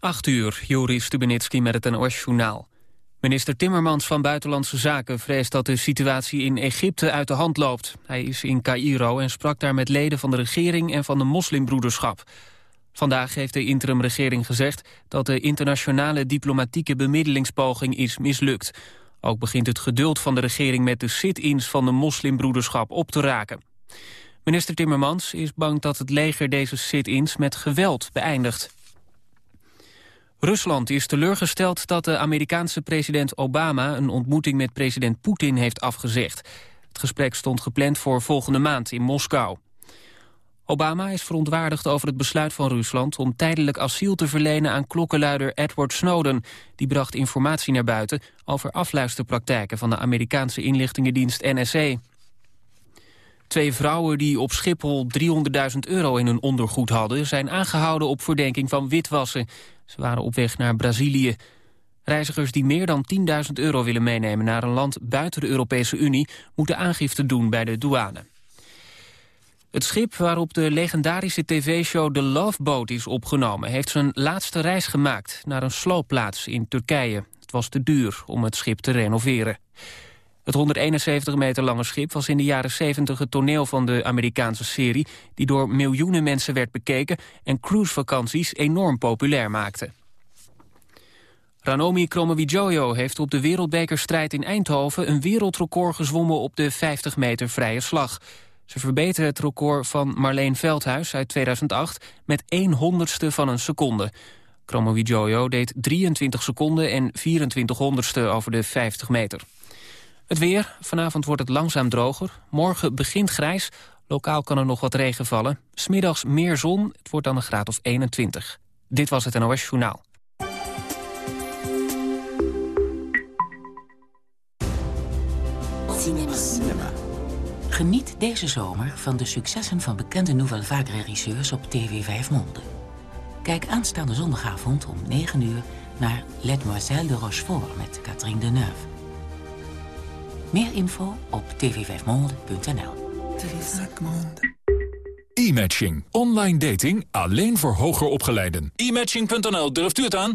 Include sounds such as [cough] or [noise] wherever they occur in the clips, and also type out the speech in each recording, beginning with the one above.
8 uur, Joris Stubenitski met het NOS-journaal. Minister Timmermans van Buitenlandse Zaken vreest dat de situatie in Egypte uit de hand loopt. Hij is in Cairo en sprak daar met leden van de regering en van de moslimbroederschap. Vandaag heeft de interimregering gezegd dat de internationale diplomatieke bemiddelingspoging is mislukt. Ook begint het geduld van de regering met de sit-ins van de moslimbroederschap op te raken. Minister Timmermans is bang dat het leger deze sit-ins met geweld beëindigt. Rusland is teleurgesteld dat de Amerikaanse president Obama... een ontmoeting met president Poetin heeft afgezegd. Het gesprek stond gepland voor volgende maand in Moskou. Obama is verontwaardigd over het besluit van Rusland... om tijdelijk asiel te verlenen aan klokkenluider Edward Snowden. Die bracht informatie naar buiten over afluisterpraktijken... van de Amerikaanse inlichtingendienst NSA. Twee vrouwen die op Schiphol 300.000 euro in hun ondergoed hadden... zijn aangehouden op verdenking van witwassen. Ze waren op weg naar Brazilië. Reizigers die meer dan 10.000 euro willen meenemen naar een land buiten de Europese Unie... moeten aangifte doen bij de douane. Het schip waarop de legendarische tv-show The Love Boat is opgenomen... heeft zijn laatste reis gemaakt naar een sloopplaats in Turkije. Het was te duur om het schip te renoveren. Het 171 meter lange schip was in de jaren 70 het toneel van de Amerikaanse serie... die door miljoenen mensen werd bekeken en cruisevakanties enorm populair maakte. Ranomi Kromowidjojo heeft op de wereldbekerstrijd in Eindhoven... een wereldrecord gezwommen op de 50 meter vrije slag. Ze verbeterde het record van Marleen Veldhuis uit 2008 met 1 honderdste van een seconde. Kromowidjojo deed 23 seconden en 24 honderdste over de 50 meter. Het weer. Vanavond wordt het langzaam droger. Morgen begint grijs. Lokaal kan er nog wat regen vallen. Smiddags meer zon. Het wordt dan een graad of 21. Dit was het NOS Journaal. Cinema. Cinema. Geniet deze zomer van de successen van bekende Nouvelle Vague regisseurs op TV 5 Monde. Kijk aanstaande zondagavond om 9 uur naar Mademoiselle de Rochefort met Catherine Deneuve. Meer info op tv5monde.nl. E-matching. Online dating alleen voor hoger opgeleiden. E-matching.nl, durft u het aan?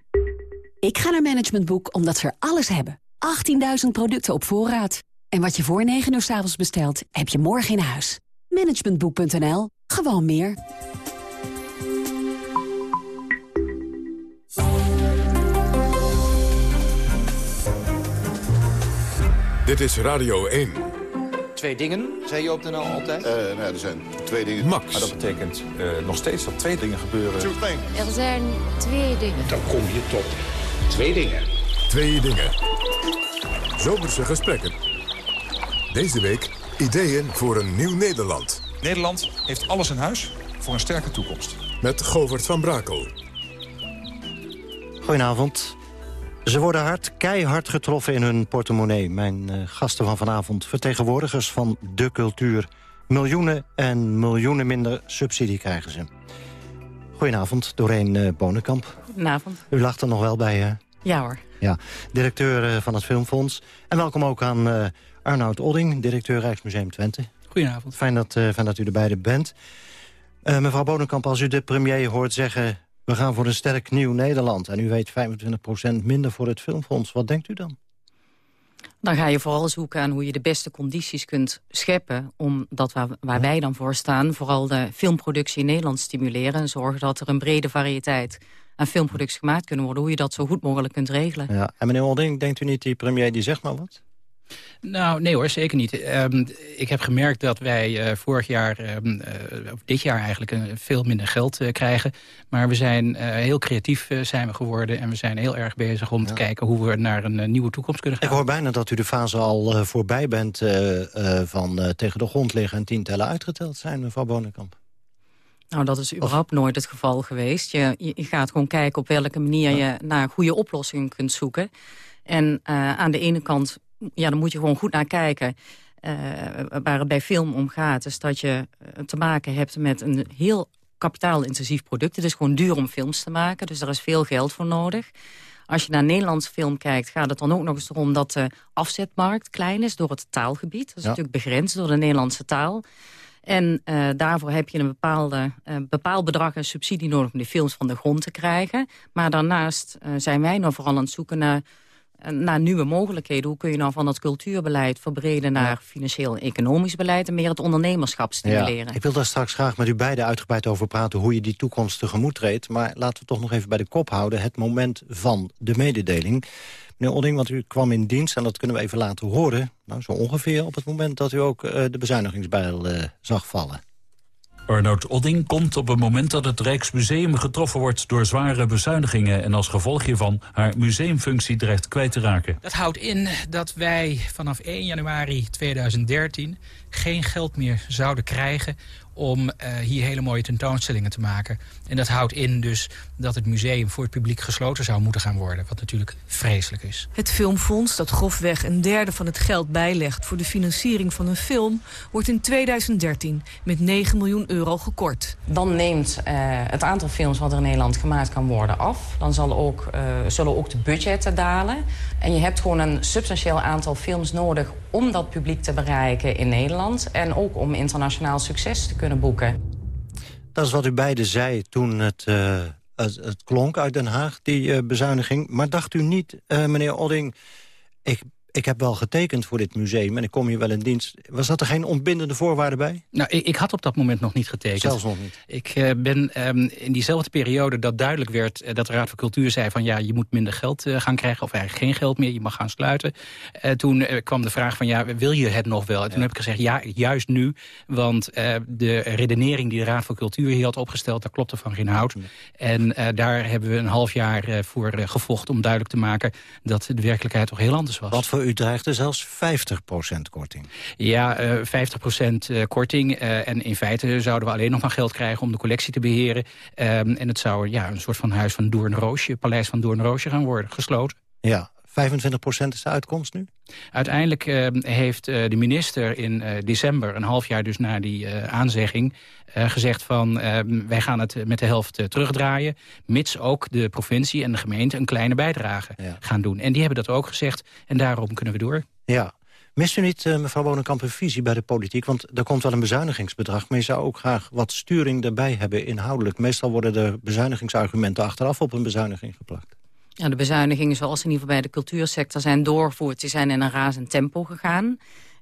Ik ga naar Management Boek omdat ze er alles hebben. 18.000 producten op voorraad. En wat je voor 9 uur s avonds bestelt, heb je morgen in huis. Managementboek.nl. Gewoon meer. Dit is Radio 1. Twee dingen, zei je op de NL altijd? Uh, nou, er zijn twee dingen. Max. Maar dat betekent uh, nog steeds dat twee dingen gebeuren. Er zijn twee dingen. Dan kom je tot Twee dingen. Twee dingen. Zomerse gesprekken. Deze week ideeën voor een nieuw Nederland. Nederland heeft alles in huis voor een sterke toekomst. Met Govert van Brakel. Goedenavond. Ze worden hard, keihard getroffen in hun portemonnee. Mijn uh, gasten van vanavond, vertegenwoordigers van de cultuur. Miljoenen en miljoenen minder subsidie krijgen ze. Goedenavond, Doreen uh, Bonenkamp. Goedenavond. U lacht er nog wel bij, hè? Ja hoor. Ja, directeur uh, van het Filmfonds. En welkom ook aan uh, Arnoud Odding, directeur Rijksmuseum Twente. Goedenavond. Fijn dat, uh, fijn dat u er beide bent. mevrouw Bonenkamp, als u de premier hoort zeggen... we gaan voor een sterk nieuw Nederland... en u weet 25% minder voor het Filmfonds, wat denkt u dan? Dan ga je vooral zoeken aan hoe je de beste condities kunt scheppen... om dat waar, waar wij dan voor staan, vooral de filmproductie in Nederland stimuleren... en zorgen dat er een brede variëteit aan filmproducties gemaakt kunnen worden... hoe je dat zo goed mogelijk kunt regelen. Ja. En meneer Olding, denkt u niet die premier die zegt maar wat? Nou, nee hoor, zeker niet. Um, ik heb gemerkt dat wij uh, vorig jaar, um, uh, of dit jaar eigenlijk, uh, veel minder geld krijgen. Maar we zijn heel creatief zijn we geworden en we zijn heel erg bezig om ja. te kijken hoe we naar een nieuwe toekomst kunnen gaan. Ik hoor bijna dat u de fase al voorbij bent van tegen de grond liggen en tien tellen uitgeteld zijn, mevrouw Bonenkamp. Nou, dat is überhaupt nooit het geval geweest. Je, je, gaat gewoon kijken op welke manier je naar goede oplossingen kunt zoeken. En uh, aan de ene kant, ja, dan moet je gewoon goed naar kijken... Uh, waar het bij film om gaat, is dat je te maken hebt met een heel kapitaalintensief product. Het is gewoon duur om films te maken, dus daar is veel geld voor nodig. Als je naar Nederlandse film kijkt, gaat het dan ook nog eens erom dat de afzetmarkt klein is door het taalgebied. Dat is natuurlijk begrensd door de Nederlandse taal. En uh, daarvoor heb je een bepaalde, uh, bepaald bedrag en subsidie nodig om die films van de grond te krijgen. Maar daarnaast uh, zijn wij nou vooral aan het zoeken naar naar nieuwe mogelijkheden. Hoe kun je nou van dat cultuurbeleid verbreden naar financieel en economisch beleid... en meer het ondernemerschap stimuleren? Ja, ik wil daar straks graag met u beiden uitgebreid over praten... hoe je die toekomst tegemoet treedt. Maar laten we toch nog even bij de kop houden... het moment van de mededeling. Meneer Odding, want u kwam in dienst en dat kunnen we even laten horen. Nou, zo ongeveer op het moment dat u ook uh, de bezuinigingsbijl uh, zag vallen. Arnoud Odding komt op het moment dat het Rijksmuseum getroffen wordt door zware bezuinigingen en als gevolg hiervan haar museumfunctie dreigt kwijt te raken. Dat houdt in dat wij vanaf 1 januari 2013 geen geld meer zouden krijgen om uh, hier hele mooie tentoonstellingen te maken. En dat houdt in dus dat het museum voor het publiek gesloten zou moeten gaan worden. Wat natuurlijk vreselijk is. Het filmfonds, dat grofweg een derde van het geld bijlegt... voor de financiering van een film, wordt in 2013 met 9 miljoen euro gekort. Dan neemt uh, het aantal films wat er in Nederland gemaakt kan worden af. Dan zal ook, uh, zullen ook de budgetten dalen. En je hebt gewoon een substantieel aantal films nodig... om dat publiek te bereiken in Nederland. En ook om internationaal succes te kunnen boeken. Dat is wat u beiden zei toen het, uh, het, klonk uit Den Haag, die uh, bezuiniging. Maar dacht u niet, uh, meneer Odding... Ik ik heb wel getekend voor dit museum en ik kom hier wel in dienst. Was dat er geen ontbindende voorwaarde bij? Nou, ik, ik had op dat moment nog niet getekend. Zelfs nog niet? Ik uh, ben um, in diezelfde periode dat duidelijk werd... Uh, dat de Raad van Cultuur zei van ja, je moet minder geld uh, gaan krijgen... of eigenlijk geen geld meer, je mag gaan sluiten. toen kwam de vraag van ja, wil je het nog wel? En toen ja. heb ik gezegd ja, juist nu. Want de redenering die de Raad van Cultuur hier had opgesteld... daar klopte van geen hout. Ja. En daar hebben we een half jaar voor gevochten om duidelijk te maken... dat de werkelijkheid toch heel anders was. Wat voor u dreigde zelfs 50% korting. Ja, uh, 50% korting. Uh, en in feite zouden we alleen nog maar geld krijgen om de collectie te beheren. Um, en het zou ja, een soort van huis van Doornroosje, paleis van Doornroosje gaan worden, gesloten. Ja, 25% is de uitkomst nu? Uiteindelijk uh, heeft uh, de minister in uh, december, een half jaar dus na die aanzegging... gezegd van wij gaan het met de helft terugdraaien... mits ook de provincie en de gemeente een kleine bijdrage ja. gaan doen. En die hebben dat ook gezegd en daarom kunnen we door. Ja. Mist u niet, mevrouw Bonenkamp, een visie bij de politiek? Want er komt wel een bezuinigingsbedrag... maar je zou ook graag wat sturing erbij hebben inhoudelijk. Meestal worden de bezuinigingsargumenten achteraf op een bezuiniging geplakt. Ja, de bezuinigingen zoals in ieder geval bij de cultuursector zijn doorgevoerd. Die zijn in een razend tempo gegaan.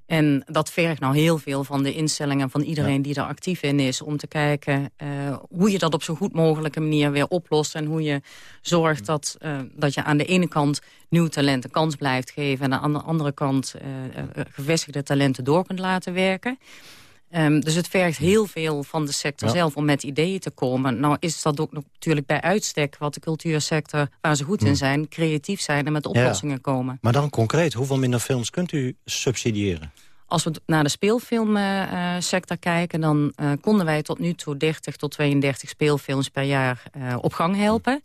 En dat vergt nou heel veel van de instellingen van iedereen ja. die er actief in is... om te kijken uh, hoe je dat op zo goed mogelijke manier weer oplost... en hoe je zorgt dat, uh, dat je aan de ene kant nieuw talent een kans blijft geven... en aan de andere kant uh, gevestigde talenten door kunt laten werken. Um, dus het vergt heel veel van de sector ja. zelf om met ideeën te komen. Nou is dat ook natuurlijk bij uitstek wat de cultuursector, waar ze goed hm. in zijn, creatief zijn en met oplossingen ja. komen. Maar dan concreet, hoeveel minder films kunt u subsidiëren? Als we naar de speelfilmsector kijken... dan uh, konden wij tot nu toe 30 tot 32 speelfilms per jaar uh, op gang helpen.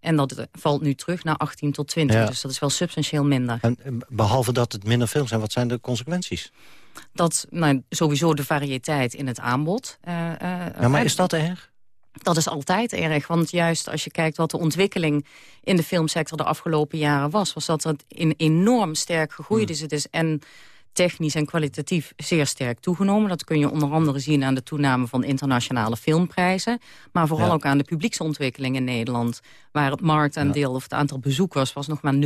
En dat valt nu terug naar 18 tot 20. Ja. Dus dat is wel substantieel minder. En behalve dat het minder films zijn, wat zijn de consequenties? Dat nou, sowieso de variëteit in het aanbod... Uh, ja, maar is dat erg? Dat is altijd erg, want juist als je kijkt wat de ontwikkeling in de filmsector de afgelopen jaren was... was dat het in enorm sterk gegroeid hmm. is. Het is en technisch en kwalitatief zeer sterk toegenomen. Dat kun je onder andere zien aan de toename van internationale filmprijzen. Maar vooral ja. ook aan de publieksontwikkeling in Nederland. Waar het marktaandeel of het aantal bezoekers was nog maar 0,8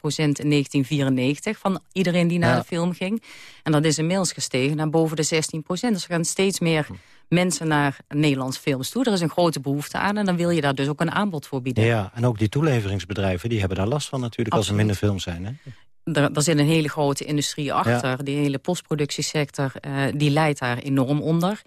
procent in 1994... van iedereen die naar de film ging. En dat is inmiddels gestegen naar boven de 16 procent. Dus er gaan steeds meer hm. mensen naar Nederlandse films toe. Er is een grote behoefte aan en dan wil je daar dus ook een aanbod voor bieden. Ja, en ook die toeleveringsbedrijven die hebben daar last van natuurlijk... Absoluut. als er minder films zijn, hè? Er, er zit een hele grote industrie achter. Ja. Die hele postproductiesector, uh, die leidt daar enorm onder.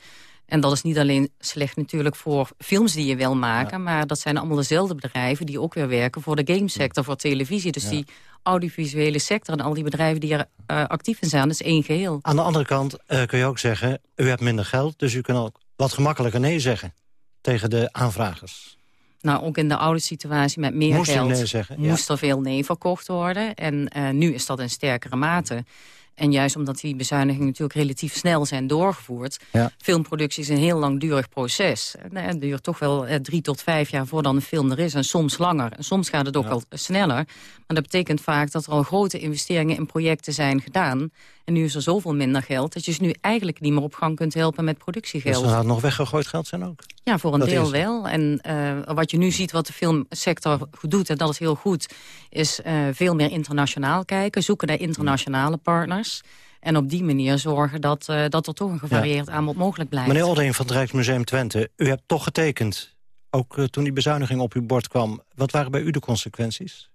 En dat is niet alleen slecht natuurlijk voor films die je wil maken... Ja. maar dat zijn allemaal dezelfde bedrijven die ook weer werken... voor de gamesector, voor televisie. Dus ja. die audiovisuele sector en al die bedrijven die er uh, actief in zijn... dat is één geheel. Aan de andere kant uh, kun je ook zeggen... u hebt minder geld, dus u kunt ook wat gemakkelijker nee zeggen. tegen de aanvragers? Nou, ook in de oude situatie met meer moest geld nee zeggen, moest er veel nee verkocht worden. En uh, nu is dat in sterkere mate. En juist omdat die bezuinigingen natuurlijk relatief snel zijn doorgevoerd... Ja. filmproductie is een heel langdurig proces. Het duurt toch wel eh, drie tot vijf jaar voordat een film er is. En soms langer. En soms gaat het ook wel sneller. Maar dat betekent vaak dat er al grote investeringen in projecten zijn gedaan. En nu is er zoveel minder geld... dat je ze nu eigenlijk niet meer op gang kunt helpen met productiegeld. Dus er gaat nog weggegooid geld zijn ook? Ja, voor een Dat deel is- wel. En eh, wat je nu ziet, wat de filmsector goed doet... en dat is heel goed, is eh, veel meer internationaal kijken. Zoeken naar internationale partners. En op die manier zorgen dat, eh, dat er toch een gevarieerd aanbod mogelijk blijft. Meneer Olding van het Rijksmuseum Twente, u hebt toch getekend. Ook toen die bezuiniging op uw bord kwam. Wat waren bij u de consequenties?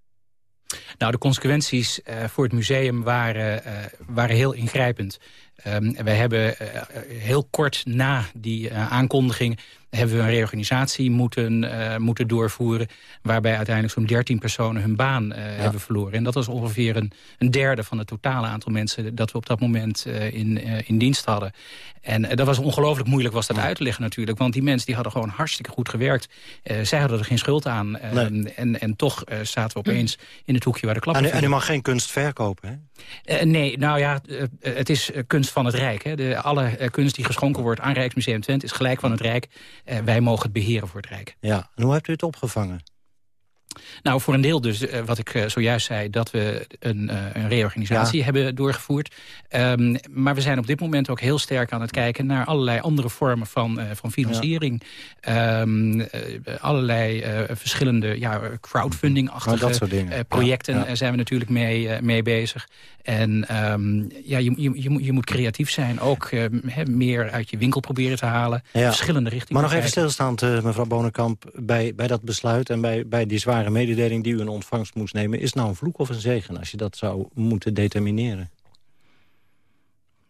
Nou, de consequenties eh, voor het museum waren, eh, waren heel ingrijpend. Ehm, wij hebben eh, heel kort na die aankondiging... hebben we een reorganisatie moeten, eh, moeten doorvoeren... waarbij uiteindelijk zo'n 13 personen hun baan eh, hebben verloren. En dat was ongeveer een, een derde van het totale aantal mensen... dat we op dat moment eh, in, in dienst hadden. En dat was ongelooflijk moeilijk was dat uit te leggen natuurlijk. Want die mensen die hadden gewoon hartstikke goed gewerkt. Zij hadden er geen schuld aan. En, en toch zaten we opeens in het hoekje waar de klappen En, en u mag geen kunst verkopen, hè? Nee, nou ja, het is kunst van het Rijk. Hè. De, alle kunst die geschonken wordt aan Rijksmuseum Twente is gelijk van het Rijk. Eh, wij mogen het beheren voor het Rijk. Ja, en hoe hebt u het opgevangen? Nou, voor een deel dus, eh, wat ik eh, zojuist zei... dat we een, eh, een reorganisatie Ja. hebben doorgevoerd. Ehm, maar we zijn op dit moment ook heel sterk aan het kijken... naar allerlei andere vormen van, van financiering. Ehm, eh, allerlei verschillende ja, crowdfunding-achtige projecten Ja, zijn we natuurlijk mee, mee bezig. En ehm, ja, je, je, je, moet- je moet creatief zijn. Ook meer uit je winkel proberen te halen. Verschillende richtingen. Maar nog even kijken. stilstaand, mevrouw Bonenkamp... Bij, bij dat besluit en bij, bij die zware mededeling die u in ontvangst moest nemen... is nou een vloek of een zegen als je dat zou moeten determineren?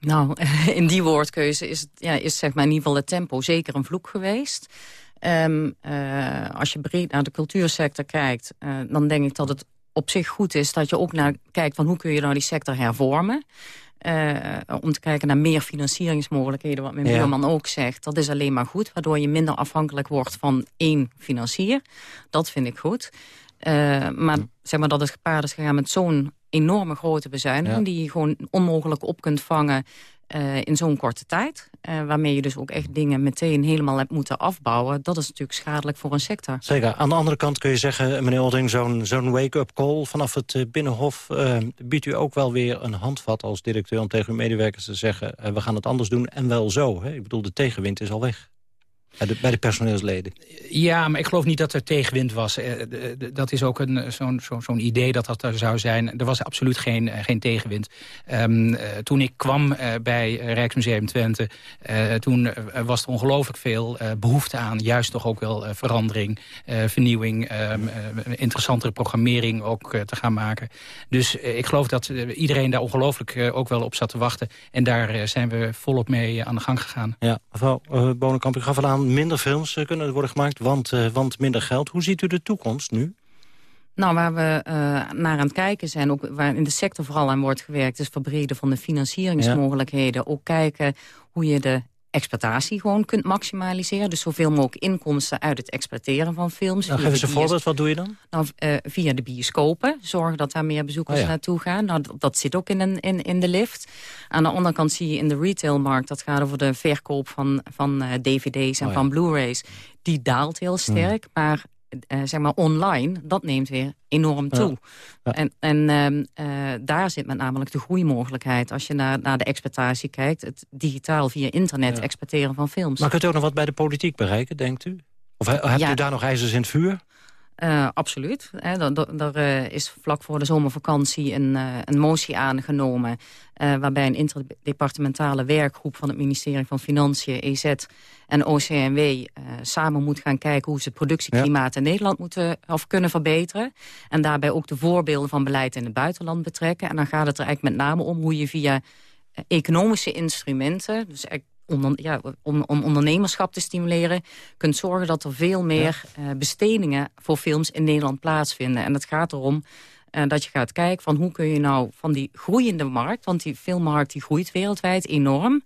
Nou, [laughs] in die woordkeuze is, ja, is zeg maar in ieder geval het tempo zeker een vloek geweest. Ehm, eh, als je breed naar de cultuursector kijkt, eh, dan denk ik dat het op zich goed is dat je ook naar kijkt van hoe kun je nou die sector hervormen. Eh, om te kijken naar meer financieringsmogelijkheden, wat mijn Ja. buurman ook zegt. Dat is alleen maar goed, waardoor je minder afhankelijk wordt van één financier. Dat vind ik goed. Eh, maar zeg maar dat het gepaard is gegaan met zo'n enorme grote bezuiniging... Ja. die je gewoon onmogelijk op kunt vangen eh, in zo'n korte tijd. eh, waarmee je dus ook echt dingen meteen helemaal hebt moeten afbouwen. Dat is natuurlijk schadelijk voor een sector. Zeker. Aan de andere kant kun je zeggen, meneer Olding... zo'n wake-up call vanaf het eh, Binnenhof... eh, biedt u ook wel weer een handvat als directeur... om tegen uw medewerkers te zeggen... eh, we gaan het anders doen en wel zo. Hè? Ik bedoel, de tegenwind is al weg. Bij de, bij de personeelsleden. Ja, maar ik geloof niet dat er tegenwind was. Eh, Dat is ook een, zo'n idee dat dat er zou zijn. Er was absoluut geen, eh, geen tegenwind. Ehm, eh, toen ik kwam eh, bij eh, Rijksmuseum Twente... eh, toen eh, was er ongelooflijk veel eh, behoefte aan... juist toch ook wel eh, verandering, eh, vernieuwing... ehm, eh, interessantere programmering ook eh, te gaan maken. Dus eh, ik geloof dat eh, iedereen daar ongelooflijk eh, ook wel op zat te wachten. En daar eh, zijn we volop mee aan de gang gegaan. Ja, mevrouw eh, Bonenkamp, u gaf al aan... minder films eh, kunnen worden gemaakt, want, eh, want minder geld. Hoe ziet u de toekomst nu? Nou, waar we eh, naar aan het kijken zijn, ook waar in de sector vooral aan wordt gewerkt... is verbreden van de financieringsmogelijkheden. Ook kijken hoe je de exploitatie gewoon kunt maximaliseren. Dus zoveel mogelijk inkomsten uit het exploiteren van films. Nou, geef eens een voorbeeld, wat doe je dan? Nou, eh, via de bioscopen. Zorgen dat daar meer bezoekers Oh ja. naartoe gaan. Nou, dat, zit ook in, een, in, in de lift. Aan de andere kant zie je in de retailmarkt... dat gaat over de verkoop van, van eh, dvd's en Oh ja. van blu-rays. Die daalt heel sterk. Maar eh, zeg maar online, dat neemt weer enorm Ja. toe. En, en ehm, eh, daar zit met namelijk de groeimogelijkheid. Als je naar, naar de exploitatie kijkt... het digitaal via internet Ja. exporteren van films. Maar kunt u ook nog wat bij de politiek bereiken, denkt u? Of he- hebt u daar nog ijzers in het vuur? Eh, absoluut. Hè, Er eh, is vlak voor de zomervakantie een, eh, een motie aangenomen... waarbij een interdepartementale werkgroep van het ministerie van Financiën, EZ en OCMW... samen moet gaan kijken hoe ze het productieklimaat in Nederland moeten of kunnen verbeteren. En daarbij ook de voorbeelden van beleid in het buitenland betrekken. En dan gaat het er eigenlijk met name om hoe je via economische instrumenten... dus eigenlijk onder, ja, om, om ondernemerschap te stimuleren... kunt zorgen dat er veel meer eh, bestedingen voor films in Nederland plaatsvinden. En het gaat erom eh, dat je gaat kijken van hoe kun je nou van die groeiende markt... want die filmmarkt die groeit wereldwijd enorm...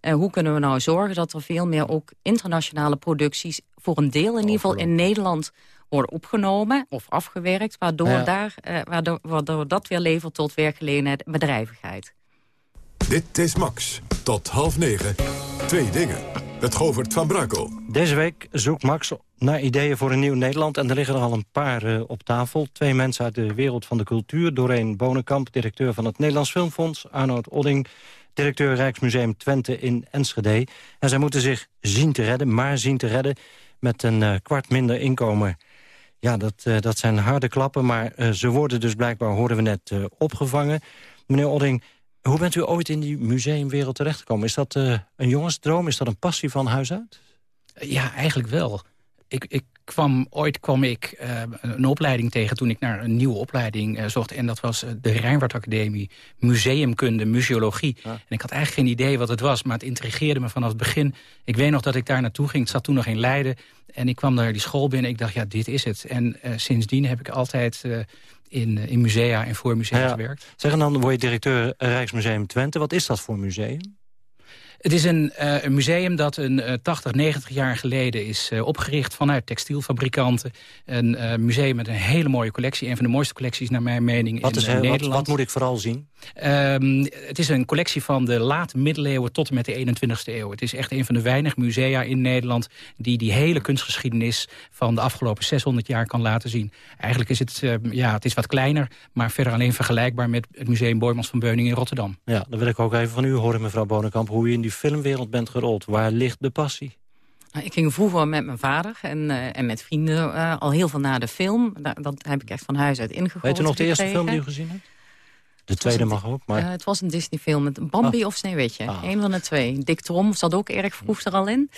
Uh, hoe kunnen we nou zorgen dat er veel meer ook internationale producties... voor een deel in ieder geval in Nederland worden opgenomen of afgewerkt... waardoor, daar, uh, waardoor, waardoor dat weer levert tot werkgelegenheid en bedrijvigheid. Dit is Max. Tot half negen. Twee dingen. Het Govert van Brakel. Deze week zoekt Max naar ideeën voor een nieuw Nederland. En er liggen er al een paar uh, op tafel. Twee mensen uit de wereld van de cultuur. Doreen Bonenkamp, directeur van het Nederlands Filmfonds. Arnoud Odding, directeur Rijksmuseum Twente in Enschede. En zij moeten zich zien te redden, maar zien te redden... met een uh, kwart minder inkomen. Ja, dat, uh, dat zijn harde klappen, maar ze worden dus blijkbaar, hoorden we net, opgevangen. Meneer Odding, hoe bent u ooit in die museumwereld terechtgekomen? Is dat uh, een jongensdroom? Is dat een passie van huis uit? Ja, eigenlijk wel. Ik, ik kwam, ooit kwam ik uh, een opleiding tegen toen ik naar een nieuwe opleiding uh, zocht. En dat was de Rijnwaard Academie Museumkunde, Museologie. En ik had eigenlijk geen idee wat het was, maar het intrigeerde me vanaf het begin. Ik weet nog dat ik daar naartoe ging. Het zat toen nog in Leiden. En ik kwam naar die school binnen. Ik dacht, ja, dit is het. En sindsdien heb ik altijd in, eh, in musea en voor musea ja. gewerkt. Zeg, en dan word je directeur Rijksmuseum Twente. Wat is dat voor museum? Het is een, uh, een, museum dat een uh, 80, 90 jaar geleden is uh, opgericht vanuit textielfabrikanten. Een museum met een hele mooie collectie. Een van de mooiste collecties naar mijn mening wat in is, Nederland. Wat, wat, moet ik vooral zien? Um, het is een collectie van de late middeleeuwen tot en met de 21ste eeuw. Het is echt een van de weinige musea in Nederland... die die hele kunstgeschiedenis van de afgelopen 600 jaar kan laten zien. Eigenlijk is het, uh, ja, het is wat kleiner, maar verder alleen vergelijkbaar... met het Museum Boymans van Beuning in Rotterdam. Ja, dan wil ik ook even van u horen, mevrouw Bonenkamp... hoe u in die filmwereld bent gerold. Waar ligt de passie? Nou, ik ging vroeger met mijn vader en, uh, en met vrienden uh, al heel veel naar de film. Dat, dat heb ik echt van huis uit ingegoten. Weet u nog de eerste film die u gezien hebt? De tweede mag ook, maar... Uh, het was een Disney-film met Bambi oh. of Sneeuwwitje. Ah. Eén van de twee. Dick Trom zat ook erg vroeg er al in.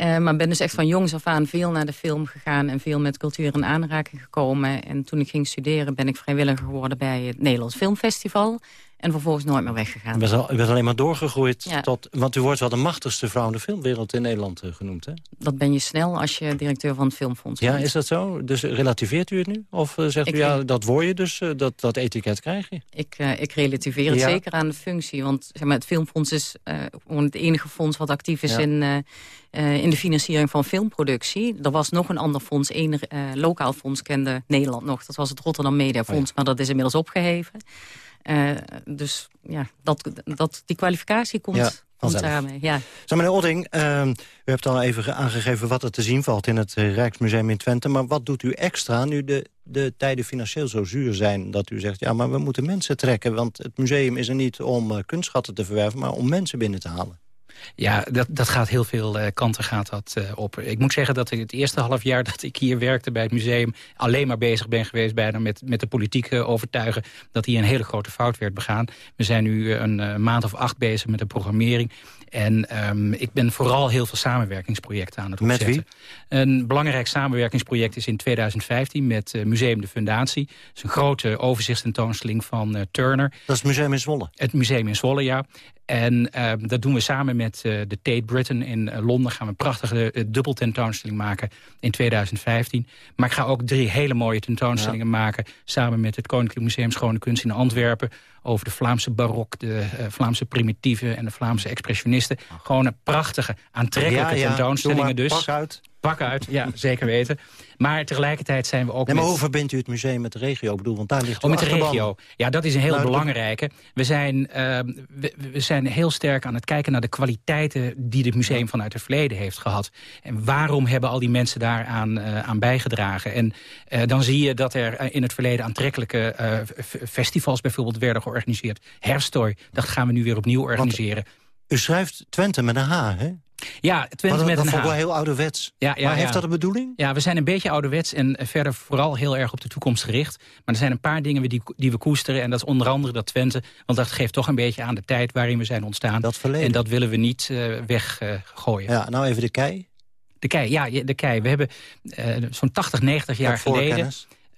Uh, maar ben dus echt van jongs af aan veel naar de film gegaan... en veel met cultuur in aanraking gekomen. En toen ik ging studeren ben ik vrijwilliger geworden... bij het Nederlands Filmfestival. En vervolgens nooit meer weggegaan. U bent alleen maar doorgegroeid. Ja. Tot, want u wordt wel de machtigste vrouw in de filmwereld in Nederland uh, genoemd, hè? Dat ben je snel als je directeur van het Filmfonds bent. Ja, is dat zo? Dus relativeert u het nu? Of uh, zegt ik, u, ja, dat word je dus, uh, dat, dat etiket krijg je? Ik, ik relativeer het ja. zeker aan de functie. Want zeg maar, het Filmfonds is het enige fonds wat actief is ja. in... Uh, in de financiering van filmproductie. Er was nog een ander fonds, één uh, lokaal fonds kende Nederland nog. Dat was het Rotterdam Media Fonds, oh ja. maar dat is inmiddels opgeheven. Uh, dus ja, dat, dat, die kwalificatie komt, ja, komt daarmee. Ja. Zo, meneer Otting, uh, u hebt al even aangegeven wat er te zien valt in het Rijksmuseum in Twente. Maar wat doet u extra nu de, de tijden financieel zo zuur zijn... dat u zegt, ja, maar we moeten mensen trekken. Want het museum is er niet om uh, kunstschatten te verwerven... maar om mensen binnen te halen. Ja, dat, dat gaat heel veel uh, kanten gaat dat, uh, op. Ik moet zeggen dat ik het eerste half jaar dat ik hier werkte bij het museum... alleen maar bezig ben geweest bijna met, met de politiek uh, overtuigen... dat hier een hele grote fout werd begaan. We zijn nu een maand of acht bezig met de programmering. En um, ik ben vooral heel veel samenwerkingsprojecten aan het opzetten. Met wie? Een belangrijk samenwerkingsproject is in 2015 met uh, Museum de Fundatie. Dat is een grote overzichtstentoonstelling van uh, Turner. Dat is het museum in Zwolle? Het museum in Zwolle, ja. En uh, dat doen we samen met uh, de Tate Britain in uh, Londen. Gaan we een prachtige uh, dubbeltentoonstelling maken in 2015. Maar ik ga ook drie hele mooie tentoonstellingen ja. maken... samen met het Koninklijk Museum Schone Kunst in Antwerpen... over de Vlaamse barok, de Vlaamse primitieven en de Vlaamse expressionisten. Gewoon een prachtige, aantrekkelijke ja, ja. tentoonstellingen dus. Pak uit. Pak uit, ja, zeker weten. Maar tegelijkertijd zijn we ook... Nee, maar met... hoe verbindt u het museum met de regio? Ik bedoel, want daar ligt Oh, met de regio. Ja, dat is een heel nou, belangrijke. We zijn, uh, we, we, zijn heel sterk aan het kijken naar de kwaliteiten... die het museum vanuit het verleden heeft gehad. En waarom hebben al die mensen daaraan uh, aan bijgedragen? En uh, dan zie je dat er in het verleden aantrekkelijke festivals bijvoorbeeld werden georganiseerd. Herstooi, dat gaan we nu weer opnieuw organiseren. Want u schrijft Twente met een H, hè? Ja, Twente met dat een vond ik wel heel ouderwets. Ja, ja, maar heeft ja. dat een bedoeling? Ja, we zijn een beetje ouderwets en verder vooral heel erg op de toekomst gericht. Maar er zijn een paar dingen die, die we koesteren. En dat is onder andere dat Twente. Want dat geeft toch een beetje aan de tijd waarin we zijn ontstaan. Dat verleden. En dat willen we niet uh, weggooien. Uh, ja, nou even de kei. De kei, ja, de kei. We hebben uh, zo'n 80, 90 jaar geleden...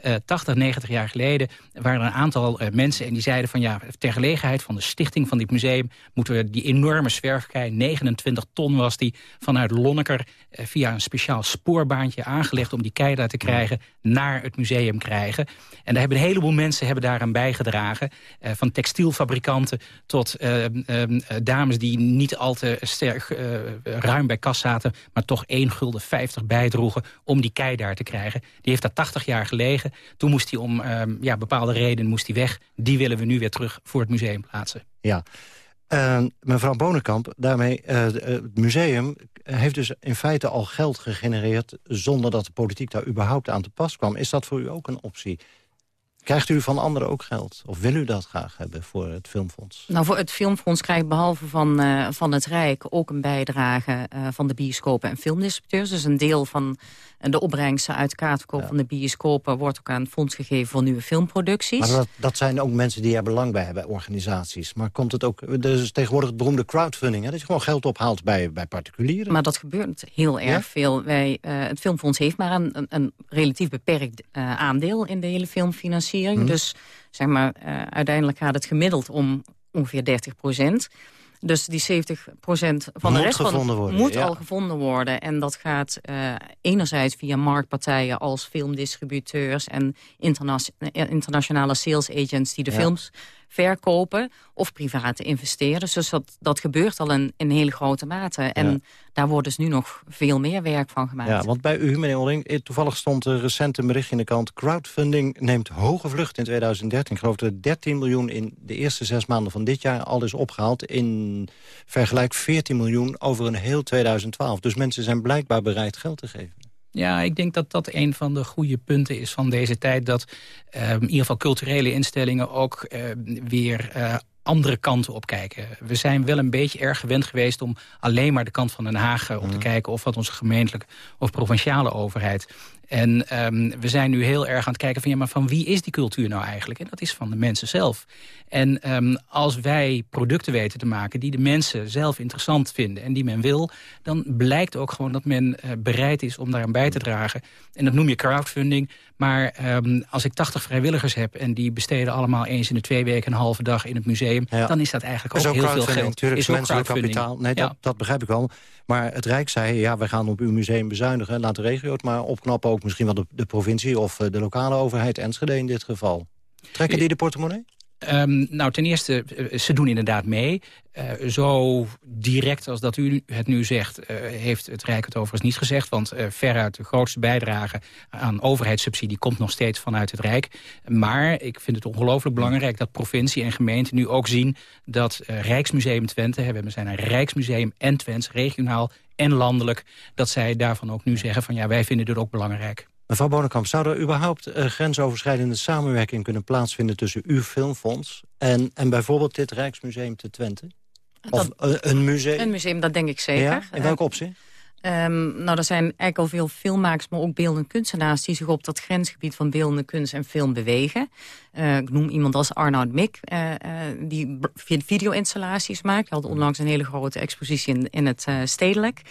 uh, 80, 90 jaar geleden waren er een aantal uh, mensen... en die zeiden van ja, ter gelegenheid van de stichting van dit museum... moeten we die enorme zwerfkei, 29 ton was die... vanuit Lonneker uh, via een speciaal spoorbaantje aangelegd... om die kei daar te krijgen, naar het museum krijgen. En daar hebben een heleboel mensen hebben daaraan bijgedragen. van textielfabrikanten tot dames die niet al te sterk ruim bij kas zaten... maar toch 1 gulden 50 bijdroegen om die kei daar te krijgen. Die heeft daar 80 jaar gelegen. Toen moest hij om um, ja, bepaalde redenen moest hij weg. Die willen we nu weer terug voor het museum plaatsen. Ja. Uh, mevrouw Bonenkamp, daarmee, uh, het museum heeft dus in feite al geld gegenereerd... zonder dat de politiek daar überhaupt aan te pas kwam. Is dat voor u ook een optie? Krijgt u van anderen ook geld? Of wil u dat graag hebben voor het Filmfonds? Nou, voor het Filmfonds krijgt behalve van, uh, van het Rijk... ook een bijdrage uh, van de bioscopen en filmdistributeurs. Dus een deel van de opbrengsten uit kaartverkoop ja. van de bioscopen... wordt ook aan het fonds gegeven voor nieuwe filmproducties. Maar dat, dat zijn ook mensen die er belang bij hebben, organisaties. Maar komt het ook... Er is tegenwoordig het beroemde crowdfunding... Hè, dat je gewoon geld ophaalt bij, bij particulieren. Maar dat gebeurt heel erg ja? veel. Wij, uh, het Filmfonds heeft maar een, een, een relatief beperkt uh, aandeel... in de hele filmfinanciering. Hmm. Dus zeg maar, uh, uiteindelijk gaat het gemiddeld om ongeveer 30 procent... Dus die 70% van moet de rest van, worden, moet ja. al gevonden worden. En dat gaat uh, enerzijds via marktpartijen als filmdistributeurs... en interna internationale sales agents die de Ja. films verkopen... of private investeerders. Dus dat, dat gebeurt al in, in hele grote mate. En Ja. daar wordt dus nu nog veel meer werk van gemaakt. Ja, want bij u, meneer Olling, eh, toevallig stond er recent een bericht in de krant... crowdfunding neemt hoge vlucht in 2013. Ik geloof dat er 13 miljoen in de eerste zes maanden van dit jaar al is opgehaald. In vergelijk 14 miljoen over een heel 2012. Dus mensen zijn blijkbaar bereid geld te geven. Ja, ik denk dat dat een van de goede punten is van deze tijd. Dat eh, in ieder geval culturele instellingen ook eh, weer eh, andere kanten op kijken. We zijn wel een beetje erg gewend geweest om alleen maar de kant van Den Haag eh, op te kijken... of wat onze gemeentelijke of provinciale overheid. En ehm, we zijn nu heel erg aan het kijken van... ja, maar van wie is die cultuur nou eigenlijk? En dat is van de mensen zelf. En ehm, als wij producten weten te maken die de mensen zelf interessant vinden... en die men wil, dan blijkt ook gewoon dat men eh, bereid is om daaraan bij te dragen. En dat noem je crowdfunding. Maar ehm, als ik 80 vrijwilligers heb en die besteden allemaal eens in de twee weken... een halve dag in het museum, dan is dat eigenlijk ook is ook heel veel geld. Natuurlijk, is ook menselijk kapitaal. Nee, Ja. dat, dat begrijp ik wel. Maar het Rijk zei, ja, wij gaan op uw museum bezuinigen. Laat de regio het maar opknappen. Ook misschien wel de, de provincie of eh, de lokale overheid. Enschede in dit geval. Trekken die de portemonnee? Ehm, nou, ten eerste, eh, ze doen inderdaad mee. Eh, zo direct als dat u het nu zegt, eh, heeft het Rijk het overigens niet gezegd. Want veruit de grootste bijdrage aan overheidssubsidie komt nog steeds vanuit het Rijk. Maar ik vind het ongelooflijk belangrijk dat provincie en gemeente nu ook zien... dat Rijksmuseum Twente, we zijn een Rijksmuseum en Twents, regionaal en landelijk... dat zij daarvan ook nu zeggen van ja, wij vinden dit ook belangrijk. Mevrouw Bonenkamp, zou er überhaupt eh, grensoverschrijdende samenwerking kunnen plaatsvinden... tussen uw filmfonds en, en bijvoorbeeld dit Rijksmuseum te Twente? Of Dat- een, een museum? Een museum, dat denk ik zeker. Ja? In welk opzicht? Ehm, nou, er zijn eigenlijk al veel filmmakers, maar ook beeldende kunstenaars... die zich op dat grensgebied van beeldende kunst en film bewegen. Eh, ik noem iemand als Arnoud Mik, eh, eh, die video-installaties maakt. Hij had onlangs een hele grote expositie in, in het eh, Stedelijk.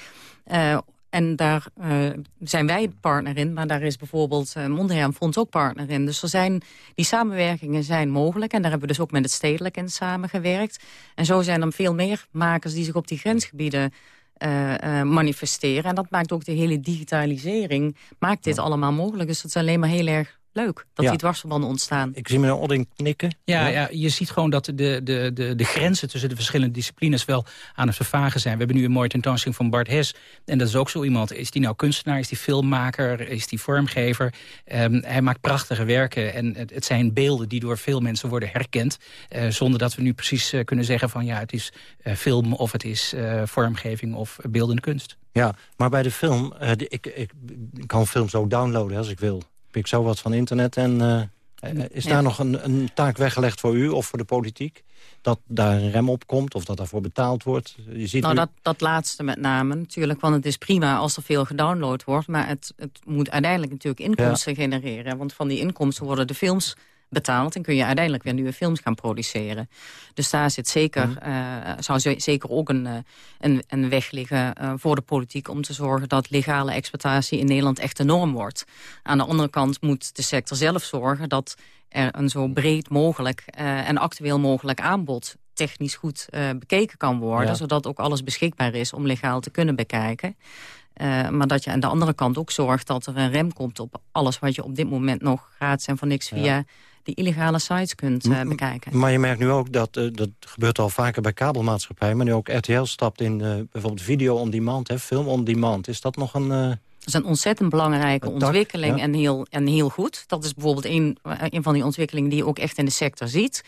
Eh, en daar eh, zijn wij partner in, maar daar is bijvoorbeeld uh, Mondriaan Fonds ook partner in. Dus er zijn, die samenwerkingen zijn mogelijk. En daar hebben we dus ook met het Stedelijk in samengewerkt. En zo zijn er veel meer makers die zich op die grensgebieden eh, eh, manifesteren. En dat maakt ook de hele digitalisering, maakt dit allemaal mogelijk. Dus dat is alleen maar heel erg leuk, dat Ja. die dwarsverbanden ontstaan. Ik zie meneer Odding knikken. Ja, ja, je ziet gewoon dat de, de, de, de grenzen tussen de verschillende disciplines wel aan het vervagen zijn. We hebben nu een mooie tentoonstelling van Bart Hes. En dat is ook zo iemand. Is die nou kunstenaar, is die filmmaker, is die vormgever? Ehm, hij maakt prachtige werken en het, het zijn beelden die door veel mensen worden herkend. eh, zonder dat we nu precies eh, kunnen zeggen van ja, het is eh, film of het is eh, vormgeving of beeldende kunst. Ja, maar bij de film, eh, de- ik, ik, ik kan films ook downloaden als ik wil. Pik zo wat van internet en eh, eh, is Ja. daar nog een, een taak weggelegd voor u of voor de politiek? Dat daar een rem op komt of dat daarvoor betaald wordt? Je ziet Nou, nu- dat, dat laatste met name natuurlijk. Want het is prima als er veel gedownload wordt. Maar het, het moet uiteindelijk natuurlijk inkomsten genereren. Want van die inkomsten worden de films betaalt... en kun je uiteindelijk weer nieuwe films gaan produceren. Dus daar zit zeker, mm. zou zeker ook een, een, een weg liggen voor de politiek... om te zorgen dat legale exploitatie in Nederland echt de norm wordt. Aan de andere kant moet de sector zelf zorgen... dat er een zo breed mogelijk en actueel mogelijk aanbod technisch goed bekeken kan worden... zodat ook alles beschikbaar is om legaal te kunnen bekijken. Uh, maar dat je aan de andere kant ook zorgt dat er een rem komt op alles wat je op dit moment nog gratis en van niks via die illegale sites kunt uh, bekijken. Maar je merkt nu ook dat, uh, dat gebeurt al vaker bij kabelmaatschappijen... maar nu ook RTL stapt in bijvoorbeeld video on demand, hè, film on demand. Is dat nog een... Dat is een ontzettend belangrijke ontwikkeling en, heel, en heel goed. Dat is bijvoorbeeld een, een van die ontwikkelingen die je ook echt in de sector ziet.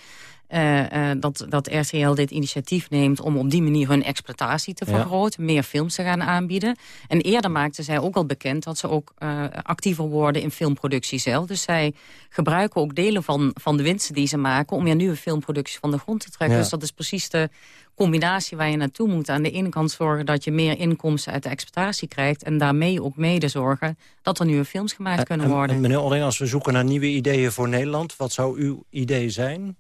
Uh, uh, dat, dat RTL dit initiatief neemt om op die manier hun exploitatie te vergroten. Meer films te gaan aanbieden. En eerder maakten zij ook al bekend dat ze ook uh, actiever worden in filmproductie zelf. Dus zij gebruiken ook delen van, van de winsten die ze maken... om weer nieuwe filmproductie van de grond te trekken. Dus dat is precies de combinatie waar je naartoe moet. Aan de ene kant zorgen dat je meer inkomsten uit de exploitatie krijgt... en daarmee ook mede zorgen dat er nieuwe films gemaakt kunnen worden. En, meneer als we zoeken naar nieuwe ideeën voor Nederland... wat zou uw idee zijn?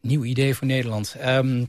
Nieuw idee voor Nederland. Um,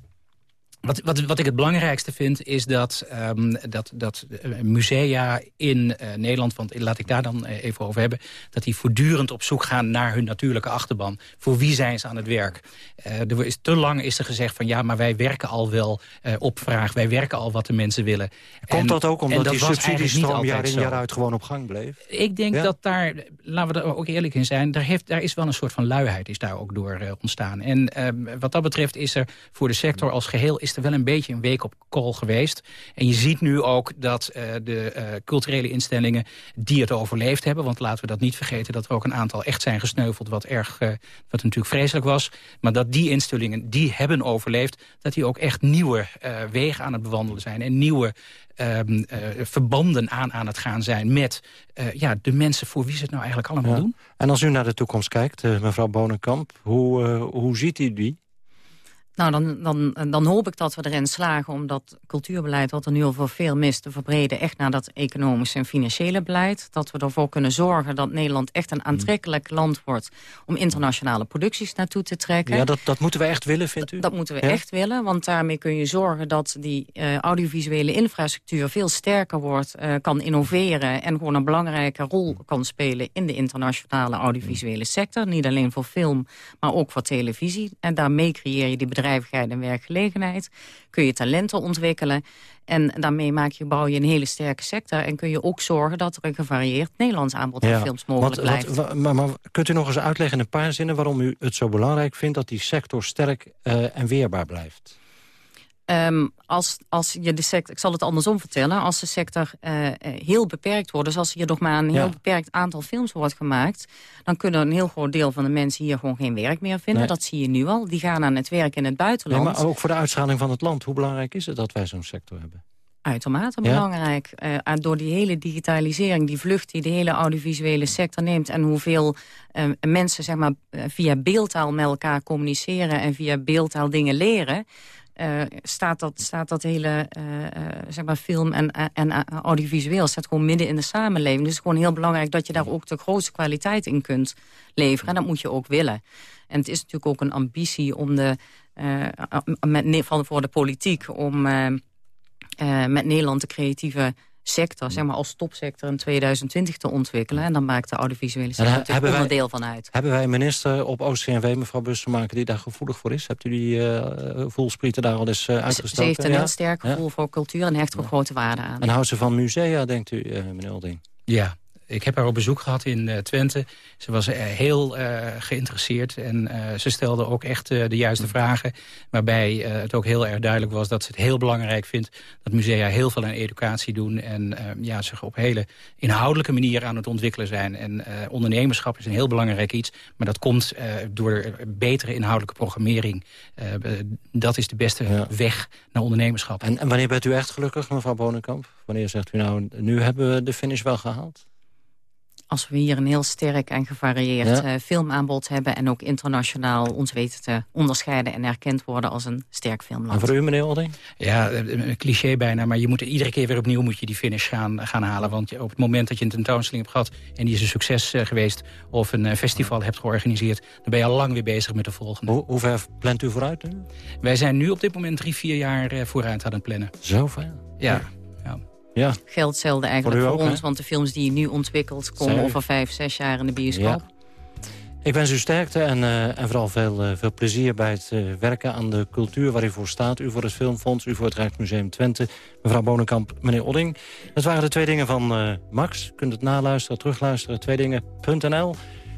wat, wat, wat ik het belangrijkste vind is dat, um, dat, dat eh, musea in uh, Nederland... want laat ik daar dan uh, even over hebben... dat die voortdurend op zoek gaan naar hun natuurlijke achterban. Voor wie zijn ze aan het werk? Uh, er is, te lang is er gezegd van ja, maar wij werken al wel op vraag. Wij werken al wat de mensen willen. Komt dat ook omdat dat die subsidiestroom jaar in jaar uit gewoon op gang bleef? Ik denk dat daar, laten we er ook eerlijk in zijn... daar, heeft, daar is wel een soort van luiheid is daar ook door ontstaan. En ehm, wat dat betreft is er voor de sector als geheel... is er wel een beetje een week op kool geweest. En je ziet nu ook dat uh, de uh, culturele instellingen die het overleefd hebben... want laten we dat niet vergeten dat er ook een aantal echt zijn gesneuveld... wat, erg, uh, wat natuurlijk vreselijk was. Maar dat die instellingen die hebben overleefd... dat die ook echt nieuwe wegen aan het bewandelen zijn... en nieuwe um, verbanden aan, aan het gaan zijn met ja, de mensen voor wie ze het nou eigenlijk allemaal doen. En als u naar de toekomst kijkt, mevrouw Bonenkamp, hoe, hoe ziet u die? Nou, dan, dan, dan hoop ik dat we erin slagen om dat cultuurbeleid... wat er nu al voor veel mist, te verbreden... echt naar dat economische en financiële beleid. Dat we ervoor kunnen zorgen dat Nederland echt een aantrekkelijk land wordt... om internationale producties naartoe te trekken. Ja, dat, dat moeten we echt willen, vindt u? Dat moeten we echt willen, want daarmee kun je zorgen... dat die uh, audiovisuele infrastructuur veel sterker wordt... Uh, kan innoveren en gewoon een belangrijke rol kan spelen... in de internationale audiovisuele sector. Niet alleen voor film, maar ook voor televisie. En daarmee creëer je die bedrijven bedrijvigheid en werkgelegenheid. Kun je talenten ontwikkelen. En daarmee maak je, bouw je een hele sterke sector. En kun je ook zorgen dat er een gevarieerd Nederlands aanbod van films mogelijk blijft. Wat, maar, maar, kunt u nog eens uitleggen in een paar zinnen... waarom u het zo belangrijk vindt dat die sector sterk uh, en weerbaar blijft? Um, als, als je de sector, ik zal het andersom vertellen, als de sector uh, heel beperkt wordt, dus als hier nog maar een heel beperkt aantal films wordt gemaakt, dan kunnen een heel groot deel van de mensen hier gewoon geen werk meer vinden. Dat zie je nu al. Die gaan aan het werk in het buitenland. maar ook voor de uitschaling van het land, hoe belangrijk is het dat wij zo'n sector hebben? Uitermate belangrijk. Uh, door die hele digitalisering, die vlucht die de hele audiovisuele sector neemt... en hoeveel uh, mensen zeg maar, via beeldtaal met elkaar communiceren... en via beeldtaal dingen leren... Uh, staat, dat, staat dat hele uh, zeg maar film en, en audiovisueel staat gewoon midden in de samenleving. Dus het is gewoon heel belangrijk dat je daar ook de grootste kwaliteit in kunt leveren. En dat moet je ook willen. En het is natuurlijk ook een ambitie om de, met, van, voor de politiek om met Nederland de creatieve sector, zeg maar als topsector in 2020 te ontwikkelen. En dan maakt de audiovisuele sector er onderdeel van uit. Hebben wij een minister op OCNW, mevrouw Bussemaker, die daar gevoelig voor is? Hebt u die uh, voelsprieten daar al eens uh, uitgestoken? Ze heeft een heel sterk gevoel voor cultuur en hecht er grote waarde aan. En houdt ze van musea, denkt u, uh, meneer Olding? Ja, ik heb haar op bezoek gehad in uh, Twente. Ze was uh, heel uh, geïnteresseerd en ze stelde ook echt de juiste vragen. Waarbij het ook heel erg duidelijk was dat ze het heel belangrijk vindt... dat musea heel veel aan educatie doen en ja, zich op hele inhoudelijke manier aan het ontwikkelen zijn. En ondernemerschap is een heel belangrijk iets. Maar dat komt door betere inhoudelijke programmering. dat is de beste weg naar ondernemerschap. En, en wanneer bent u echt gelukkig, mevrouw Bonenkamp? Wanneer zegt u nou, nu hebben we de finish wel gehaald? Als we hier een heel sterk en gevarieerd ja. filmaanbod hebben... en ook internationaal ons weten te onderscheiden en erkend worden als een sterk filmland. En voor u, meneer Olding? Ja, een cliché bijna, maar je moet iedere keer weer opnieuw moet je die finish gaan, gaan halen. Want op het moment dat je een tentoonstelling hebt gehad en die is een succes geweest... of een festival hebt georganiseerd, dan ben je al lang weer bezig met de volgende. Hoe, hoe ver plant u vooruit nu? Wij zijn nu op dit moment drie, vier jaar vooruit aan het plannen. Zo ver? Ja. ja. Ja. Geldt hetzelfde eigenlijk voor, ons, want de films die je nu ontwikkelt... komen over vijf, zes jaar in de bioscoop. Ik wens u sterkte en, uh, en vooral veel, uh, veel plezier bij het uh, werken aan de cultuur waar u voor staat. U voor het Filmfonds, u voor het Rijksmuseum Twente, mevrouw Bonenkamp, meneer Odding. Dat waren de twee dingen van Max. U kunt het naluisteren, terugluisteren, tweedingen.nl.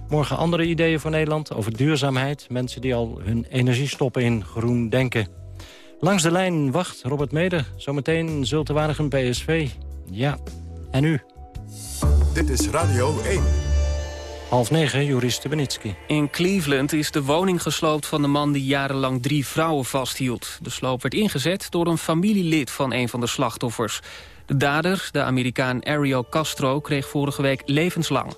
Morgen andere ideeën voor Nederland over duurzaamheid. Mensen die al hun energie stoppen in groen denken. Langs de lijn wacht Robert Meder. Zometeen Zulte Waregem PSV. Ja, en u? Dit is Radio 1. Half negen, Joris Stubenitski. In Cleveland is de woning gesloopt van de man die jarenlang drie vrouwen vasthield. De sloop werd ingezet door een familielid van een van de slachtoffers. De dader, de Amerikaan Ariel Castro, kreeg vorige week levenslang.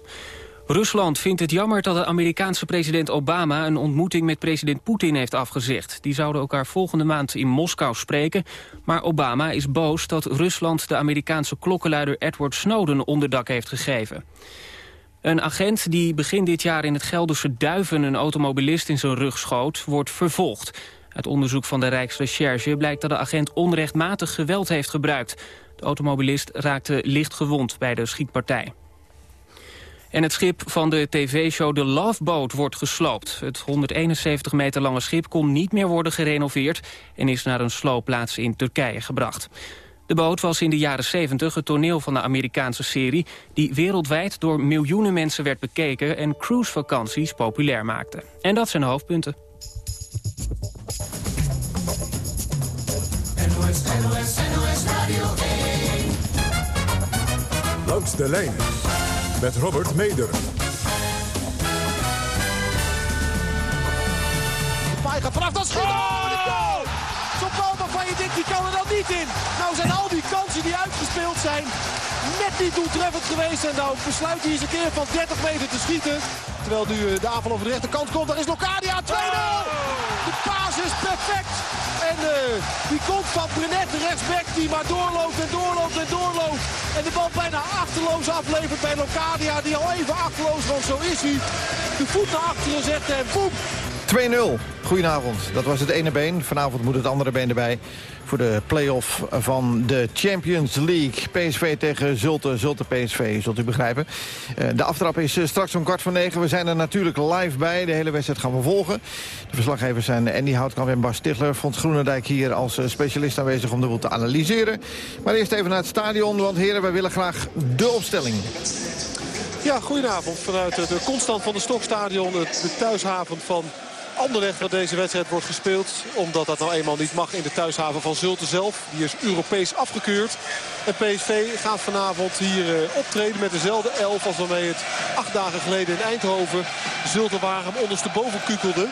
Rusland vindt het jammer dat de Amerikaanse president Obama... een ontmoeting met president Poetin heeft afgezegd. Die zouden elkaar volgende maand in Moskou spreken. Maar Obama is boos dat Rusland de Amerikaanse klokkenluider Edward Snowden onderdak heeft gegeven. Een agent die begin dit jaar in het Gelderse Duiven... een automobilist in zijn rug schoot, wordt vervolgd. Uit onderzoek van de Rijksrecherche blijkt dat de agent onrechtmatig geweld heeft gebruikt. De automobilist raakte licht gewond bij de schietpartij. En het schip van de tv-show The Love Boat wordt gesloopt. Het 171 meter lange schip kon niet meer worden gerenoveerd... en is naar een sloopplaats in Turkije gebracht. De boot was in de jaren 70 het toneel van de Amerikaanse serie... die wereldwijd door miljoenen mensen werd bekeken... en cruisevakanties populair maakte. En dat zijn de hoofdpunten. NOS, NOS, NOS Radio 1. Langs de lijn met Robert Meder. Pai gaat vanaf dat schiet. Oh, de goal! Zo'n bal waarvan je denkt, die kan er dan niet in. Nou zijn al die kansen die uitgespeeld zijn net niet doeltreffend geweest. En nou besluit hij eens een keer van 30 meter te schieten. Terwijl nu eh, de aanval over de rechterkant komt. Daar is Locadia 2-0. De paas is perfect. En uh, die komt van Brenet, de rechtsback, die maar doorloopt en doorloopt en doorloopt. En de bal bijna achterloos aflevert bij Locadia, die al even achterloos, want zo is hij. De voet naar achteren zet en boem. 2-0. Goedenavond. Dat was het ene been. Vanavond moet het andere been erbij voor de play-off van de Champions League. PSV tegen Zulte, Zulte PSV, zult u begrijpen. Eh, de aftrap is eh, straks om kwart voor negen. We zijn er natuurlijk live bij. De hele wedstrijd gaan we volgen. De verslaggevers zijn Andy Houtkamp en Bas Stigler. Vond Groenendijk hier als eh, specialist aanwezig om de boel te analyseren. Maar eerst even naar het stadion, want heren, wij willen graag de opstelling. Ja, goedenavond vanuit de Constant van de Stokstadion. De thuishaven van Anderlecht waar deze wedstrijd wordt gespeeld. Omdat dat nou eenmaal niet mag in de thuishaven van Zulte zelf. Die is Europees afgekeurd. En PSV gaat vanavond hier uh, optreden met dezelfde elf als waarmee het acht dagen geleden in Eindhoven Zulte Waregem ondersteboven kukelde.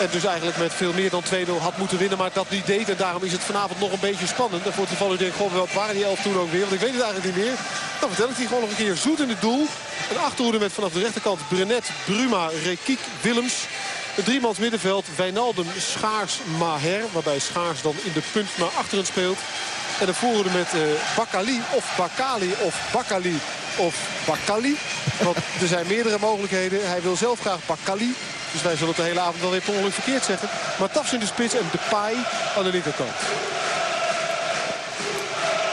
En dus eigenlijk met veel meer dan 2-0 had moeten winnen. Maar dat niet deed. En daarom is het vanavond nog een beetje spannend. En voor het geval u denkt, goh, wat waren die elf toen ook weer? Want ik weet het eigenlijk niet meer. Dan vertel ik die gewoon nog een keer zoet in het doel. Een achterhoede met vanaf de rechterkant Brenet, Bruma, Rekiek, Willems. Het driemans middenveld, Wijnaldum, Schaars, Maher. Waarbij Schaars dan in de punt naar achteren speelt. En een voorhoede met uh, Bakali of Bakali of Bakali of Bakali. Want er zijn meerdere mogelijkheden. Hij wil zelf graag Bakali. Dus wij zullen het de hele avond wel weer per verkeerd zeggen. Maar Tafs in de spits en Depay aan de linkerkant.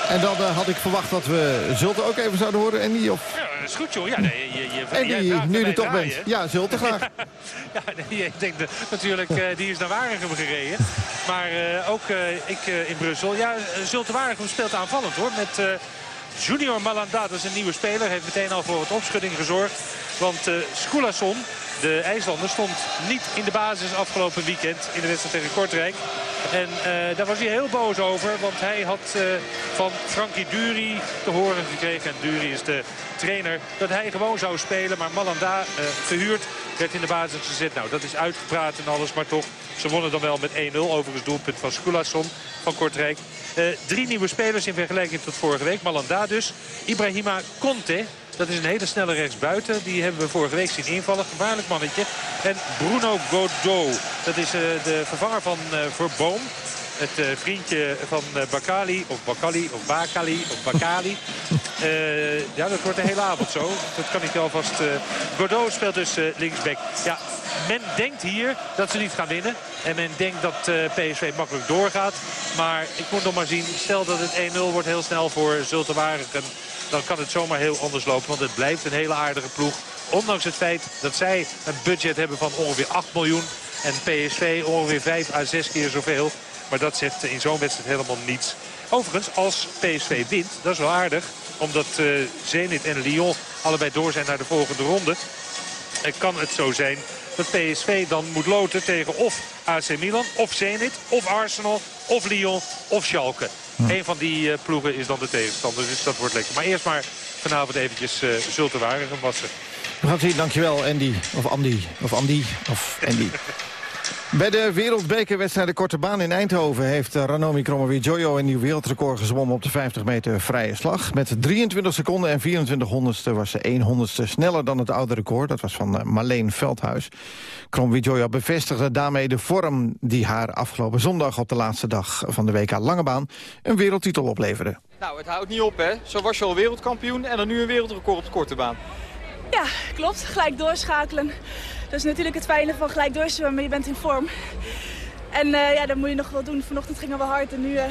En dan uh, had ik verwacht dat we Zulte ook even zouden horen. En die of... Ja, dat is goed joh. Ja, nee, je, je, en die, nu je er toch bent. Ja, Zulte [laughs] graag. ja, nee, ik denk de, natuurlijk, uh, die is naar Waregem gereden. Maar uh, ook ik in Brussel. Ja, Zulte Waregem speelt aanvallend hoor. Met Junior Malanda, dat is een nieuwe speler. Heeft meteen al voor wat opschudding gezorgd. Want uh, Skulason, de IJslander, stond niet in de basis afgelopen weekend in de wedstrijd tegen Kortrijk. En uh, daar was hij heel boos over, want hij had uh, van Frankie Dury te horen gekregen. En Dury is de trainer, dat hij gewoon zou spelen. Maar Malanda uh, verhuurd werd in de basis gezet. Nou, dat is uitgepraat en alles, maar toch, ze wonnen dan wel met 1-0. Overigens doelpunt van Skulason van Kortrijk. Uh, drie nieuwe spelers in vergelijking tot vorige week. Malanda dus. Ibrahima Conte, dat is een hele snelle rechtsbuiten. Die hebben we vorige week zien invallen. Gevaarlijk mannetje. En Bruno Godot. Dat is uh, de vervanger van uh, Verboom. Het uh, vriendje van uh, Bakali, of Bakali, of Bakali, of Bakali. Uh, [laughs] ja, dat wordt de hele avond zo. Dat kan ik alvast... Godot speelt dus linksback. Ja, men denkt hier dat ze niet gaan winnen. En men denkt dat PSV makkelijk doorgaat. Maar ik moet nog maar zien. Stel dat het 1-0 wordt heel snel voor Zulte Waregem. Dan kan het zomaar heel anders lopen. Want het blijft een hele aardige ploeg. Ondanks het feit dat zij een budget hebben van ongeveer 8 miljoen. En PSV ongeveer 5 à 6 keer zoveel. Maar dat zegt in zo'n wedstrijd helemaal niets. Overigens, als PSV wint, dat is wel aardig. Omdat uh, Zenit en Lyon allebei door zijn naar de volgende ronde. En kan het zo zijn dat PSV dan moet loten tegen of AC Milan, of Zenit, of Arsenal, of Lyon, of Schalke. Hm. Een van die uh, ploegen is dan de tegenstander, dus dat wordt lekker. Maar eerst maar vanavond eventjes uh, Zulte Waregem wassen. Gaan zien, dankjewel Andy, of Andy, of Andy, of Andy. [laughs] Bij de wereldbekerwedstrijd de Korte Baan in Eindhoven... heeft Ranomi Kromowidjojo een nieuw wereldrecord gezwommen op de 50 meter vrije slag. Met 23 seconden en 24 honderdste was ze 1 honderdste sneller dan het oude record. Dat was van Marleen Veldhuis. Kromowidjojo bevestigde daarmee de vorm die haar afgelopen zondag... op de laatste dag van de WK Lange Baan een wereldtitel opleverde. Nou, het houdt niet op, hè. Zo was je al wereldkampioen en dan nu een wereldrecord op de Korte Baan. Ja, klopt. Gelijk doorschakelen. Dat is natuurlijk het fijne van gelijk doorzwemmen, maar je bent in vorm. En uh, ja, dat moet je nog wel doen. Vanochtend gingen we hard en nu, uh,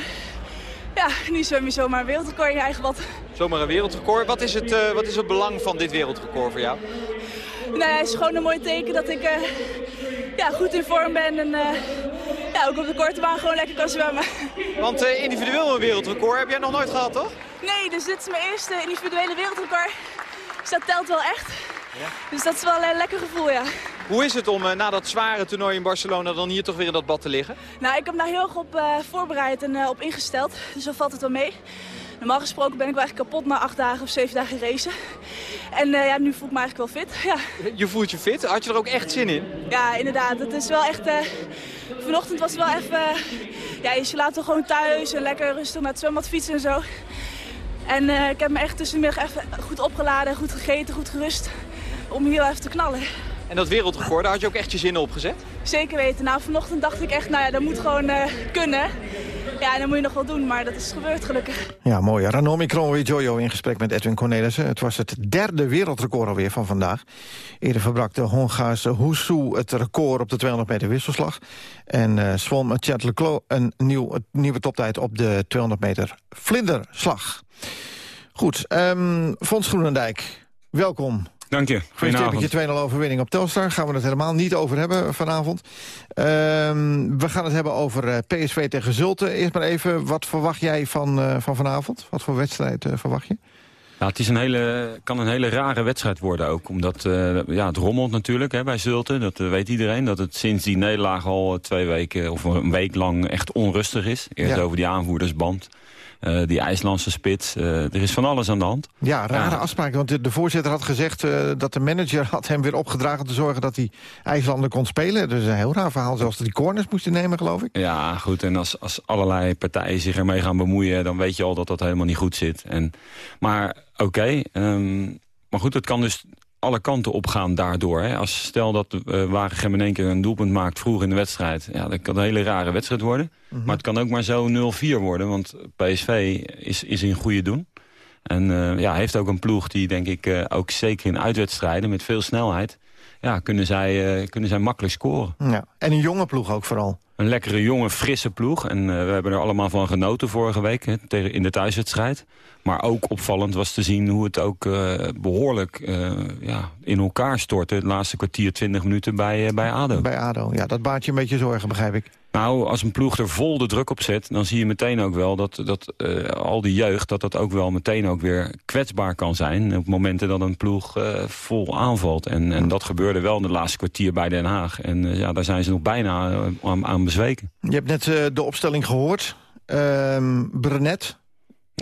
ja, nu zwem je zomaar een wereldrecord in je eigen bad. Zomaar een wereldrecord. Wat is het, uh, wat is het belang van dit wereldrecord voor jou? Nou ja, het is gewoon een mooi teken dat ik ja, goed in vorm ben en ja, ook op de korte baan gewoon lekker kan zwemmen. Want individueel een wereldrecord heb jij nog nooit gehad, toch? Nee, dus dit is mijn eerste individuele wereldrecord. Dus dat telt wel echt. Ja. Dus dat is wel een lekker gevoel, ja. Hoe is het om uh, na dat zware toernooi in Barcelona dan hier toch weer in dat bad te liggen? Nou, ik heb daar heel erg op uh, voorbereid en uh, op ingesteld. Dus zo valt het wel mee. Normaal gesproken ben ik wel echt kapot na acht dagen of zeven dagen racen. En ja, nu voel ik me eigenlijk wel fit. [laughs] Ja. Je voelt je fit? Had je er ook echt zin in? Ja, inderdaad. Het is wel echt... vanochtend was het wel even... ja, je laat toch gewoon thuis en lekker rustig naar het zwembad fietsen en zo. En ik heb me echt tussenmiddag even goed opgeladen, goed gegeten, goed gerust om hier even te knallen. En dat wereldrecord, daar had je ook echt je zinnen op gezet? Zeker weten. Nou, vanochtend dacht ik echt, nou ja, dat moet gewoon uh, kunnen. Ja, en dat moet je nog wel doen, maar dat is gebeurd gelukkig. Ja, mooi. Ranomi Jojo in gesprek met Edwin Cornelissen. Het was het derde wereldrecord alweer van vandaag. Eerder verbrak de Hongaarse Husu het record op de 200 meter wisselslag. En uh, zwom Leclos een nieuw, nieuwe toptijd op de 200 meter vlinderslag. Goed, um, Fons Groenendijk, welkom. Dank je. Goedenavond. Met je 2-0 overwinning op Telstar. Gaan we het helemaal niet over hebben vanavond. Um, we gaan het hebben over uh, PSV tegen Zulte. Eerst maar even, wat verwacht jij van, uh, van vanavond? Wat voor wedstrijd uh, verwacht je? Ja, het is een hele, kan een hele rare wedstrijd worden ook. Omdat ja, het rommelt natuurlijk hè, bij Zulte. Dat weet iedereen. Dat het sinds die nederlaag al twee weken of een week lang echt onrustig is. Eerst ja. over die aanvoerdersband. Uh, die IJslandse spits. Uh, er is van alles aan de hand. Ja, rare ja. afspraken. Want de, de, voorzitter had gezegd uh, dat de manager [laughs] had hem weer opgedragen... te zorgen dat hij IJslander kon spelen. Dus een heel raar verhaal. Zelfs dat die corners moesten nemen, geloof ik. Ja, goed. En als, als allerlei partijen zich ermee gaan bemoeien... dan weet je al dat dat helemaal niet goed zit. En, maar oké. Okay, um, maar goed, het kan dus alle kanten opgaan daardoor. Hè. Als stel dat uh, Waregem in één keer een doelpunt maakt vroeg in de wedstrijd. Ja, dat kan een hele rare wedstrijd worden. -hmm. Maar het kan ook maar zo 0-4 worden. Want PSV is, is in goede doen. En uh, ja, heeft ook een ploeg die denk ik uh, ook zeker in uitwedstrijden met veel snelheid... Ja, kunnen zij, kunnen zij makkelijk scoren. Ja. En een jonge ploeg ook vooral. Een lekkere, jonge, frisse ploeg. En we hebben er allemaal van genoten vorige week hè, tegen, in de thuiswedstrijd. Maar ook opvallend was te zien hoe het ook uh, behoorlijk uh, ja, in elkaar stortte. Het laatste kwartier, 20 minuten bij, bij ADO. Bij ADO, ja. Dat baart je een beetje zorgen, begrijp ik. Nou, als een ploeg er vol de druk op zet... dan zie je meteen ook wel dat, dat uh, al die jeugd... dat dat ook wel meteen ook weer kwetsbaar kan zijn... op momenten dat een ploeg uh, vol aanvalt. En, en dat gebeurde wel in de laatste kwartier bij Den Haag. En uh, ja, daar zijn ze nog bijna aan, aan bezweken. Je hebt net de opstelling gehoord. Brenet,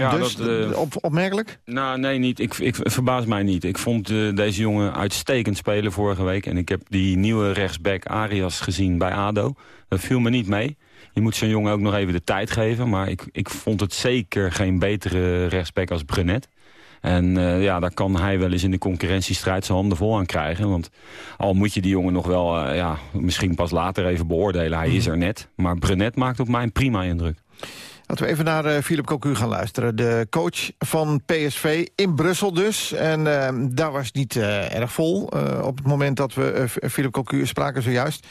Ja, dus dat, eh, op, opmerkelijk? Nou, nee, niet. Ik, ik verbaas mij niet. Ik vond eh, deze jongen uitstekend spelen vorige week. En ik heb die nieuwe rechtsback Arias gezien bij ADO. Dat viel me niet mee. Je moet zo'n jongen ook nog even de tijd geven. Maar ik, ik vond het zeker geen betere rechtsback als Brunet. En eh, ja, daar kan hij wel eens in de concurrentiestrijd zijn handen vol aan krijgen. Want al moet je die jongen nog wel, eh, ja, misschien pas later even beoordelen. Hij is er net. Maar Brunet maakt op mij een prima indruk. Laten we even naar uh, Philip Cocu gaan luisteren. De coach van PSV in Brussel dus. En uh, daar was het niet uh, erg vol op het moment dat we Philip Cocu spraken zojuist.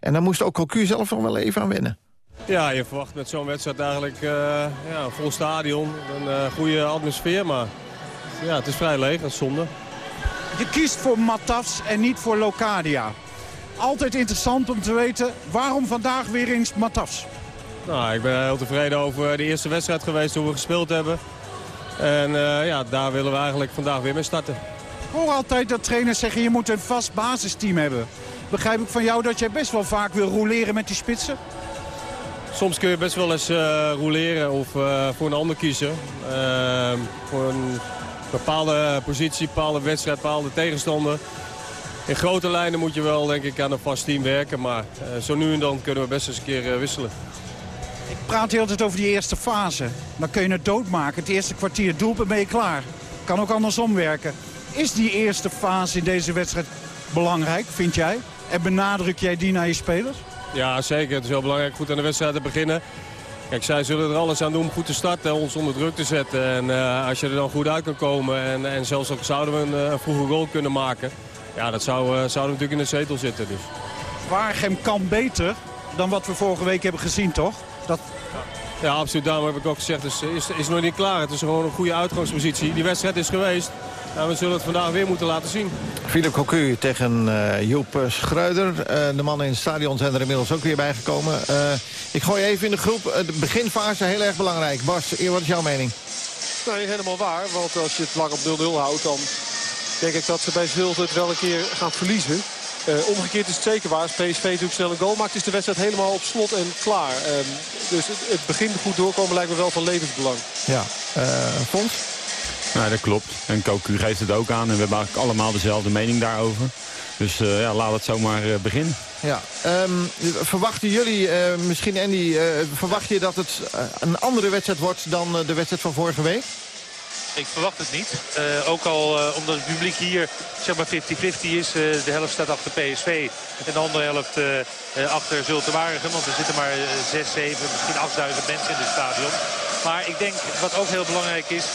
En daar moest ook Cocu zelf nog wel even aan wennen. Ja, je verwacht met zo'n wedstrijd eigenlijk ja, een vol stadion. Een goede atmosfeer, maar ja, het is vrij leeg, dat is zonde. Je kiest voor Matafs en niet voor Locadia. Altijd interessant om te weten, waarom vandaag weer eens Matafs? Nou, ik ben heel tevreden over de eerste wedstrijd geweest, hoe we gespeeld hebben. En uh, ja, daar willen we eigenlijk vandaag weer mee starten. Ik hoor altijd dat trainers zeggen, je moet een vast basisteam hebben. Begrijp ik van jou dat jij best wel vaak wil roleren met die spitsen? Soms kun je best wel eens uh, roleren of uh, voor een ander kiezen. voor een bepaalde positie, bepaalde wedstrijd, bepaalde tegenstander. In grote lijnen moet je wel denk ik aan een vast team werken. Maar zo nu en dan kunnen we best eens een keer wisselen. Praat heel tijd over die eerste fase. Dan kun je het doodmaken. Het eerste kwartier doelpunt ben je klaar. Kan ook andersom werken. Is die eerste fase in deze wedstrijd belangrijk, vind jij? En benadruk jij die naar je spelers? Ja, zeker. Het is heel belangrijk goed aan de wedstrijd te beginnen. Kijk, zij zullen er alles aan doen om goed te starten, ons onder druk te zetten. En uh, als je er dan goed uit kan komen en, en zelfs ook zouden we een, een vroege goal kunnen maken... ja, dat zou, uh, zouden we natuurlijk in de zetel zitten. Dus. Waregem kan beter dan wat we vorige week hebben gezien, toch? Dat... Ja, absoluut. Daarom heb ik ook gezegd, het is, is, is nog niet klaar. Het is gewoon een goede uitgangspositie. Die wedstrijd is geweest. Nou, we zullen het vandaag weer moeten laten zien. Philip Cocu tegen uh, Joep Schreuder. Uh, de mannen in het stadion zijn er inmiddels ook weer bijgekomen. Uh, ik gooi even in de groep. de beginfase heel erg belangrijk. Bas, wat is jouw mening? Nee, helemaal waar. Want als je het lang op 0-0 houdt, dan denk ik dat ze bij Zulte het wel een keer gaan verliezen. Uh, omgekeerd is het zeker waar. Als PSV natuurlijk snel een goal maakt, is de wedstrijd helemaal op slot en klaar. Uh, dus het, het begin goed doorkomen lijkt me wel van levensbelang. Ja, uh, Fons? Nou, dat klopt. En Cocu geeft het ook aan. En we hebben eigenlijk allemaal dezelfde mening daarover. Dus ja, laat het zomaar beginnen. Ja, um, verwachten jullie, misschien Andy, verwacht je dat het een andere wedstrijd wordt dan de wedstrijd van vorige week? Ik verwacht het niet. Uh, ook al uh, omdat het publiek hier zeg maar 50-50 is. Uh, de helft staat achter PSV en de andere helft achter Zulte Waregem. Want er zitten maar 6, 7, misschien 8000 mensen in het stadion. Maar ik denk wat ook heel belangrijk is,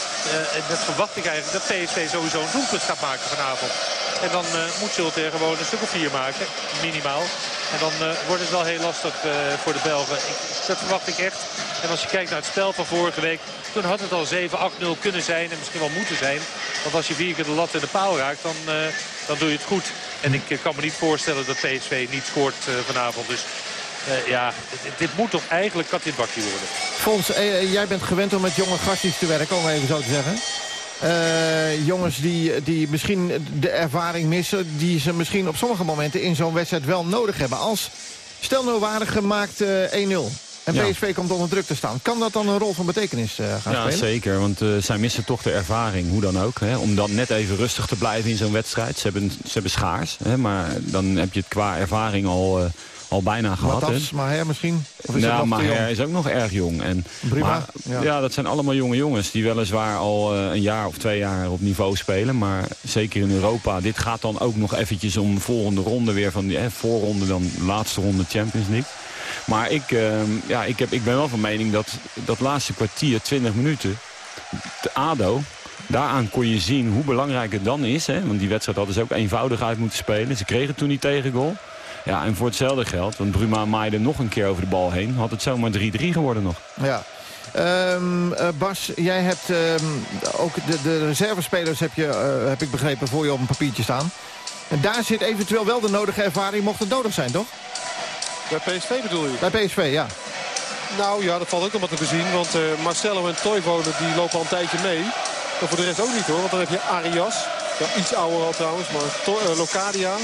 en dat verwacht ik eigenlijk, dat PSV sowieso een doelpunt gaat maken vanavond. En dan moet Zulte er gewoon een stuk of vier maken, minimaal. En dan wordt het wel heel lastig voor de Belgen. Ik, dat verwacht ik echt. En als je kijkt naar het spel van vorige week, toen had het al 7-8-0 kunnen zijn en misschien wel moeten zijn. Want als je vier keer de lat in de paal raakt, dan, uh, dan doe je het goed. En ik kan me niet voorstellen dat PSV niet scoort vanavond. Dus ja, dit, dit, moet toch eigenlijk kat in het bakje worden. Fons, jij bent gewend om met jonge gastjes te werken, om even zo te zeggen. Uh, jongens die, die misschien de ervaring missen... die ze misschien op sommige momenten in zo'n wedstrijd wel nodig hebben. Als stel nou waardig gemaakt uh, 1-0. En PSV ja. komt onder druk te staan. Kan dat dan een rol van betekenis uh, gaan ja, spelen? Ja, zeker. Want uh, zij missen toch de ervaring, hoe dan ook. Hè, om dan net even rustig te blijven in zo'n wedstrijd. Ze hebben, ze hebben schaars, hè, maar dan heb je het qua ervaring al... Uh, al bijna gehad. Matas, Maher misschien? Of is ja, Maher is ook nog erg jong. En, Prima, maar, ja. ja. dat zijn allemaal jonge jongens die weliswaar al uh, een jaar of twee jaar op niveau spelen. Maar zeker in Europa. Dit gaat dan ook nog eventjes om volgende ronde weer van die eh, voorronde dan laatste ronde Champions League. Maar ik, uh, ja, ik, heb, ik ben wel van mening dat dat laatste kwartier, 20 minuten, de ADO... Daaraan kon je zien hoe belangrijk het dan is. Hè? Want die wedstrijd hadden ze ook eenvoudig uit moeten spelen. Ze kregen toen niet tegengoal. Ja, en voor hetzelfde geld, want Bruma maaide nog een keer over de bal heen... had het zomaar 3-3 geworden nog. Ja. Um, uh, Bas, jij hebt um, ook de, de reservespelers, heb, je, uh, heb ik begrepen, voor je op een papiertje staan. En daar zit eventueel wel de nodige ervaring, mocht het nodig zijn, toch? Bij PSV bedoel je? Bij PSV, ja. Nou ja, dat valt ook nog wat te bezien. Want uh, Marcelo en Toivonen die lopen al een tijdje mee. Maar voor de rest ook niet hoor. Want dan heb je Arias. Ja, iets ouder al trouwens. Maar to uh, Locadia.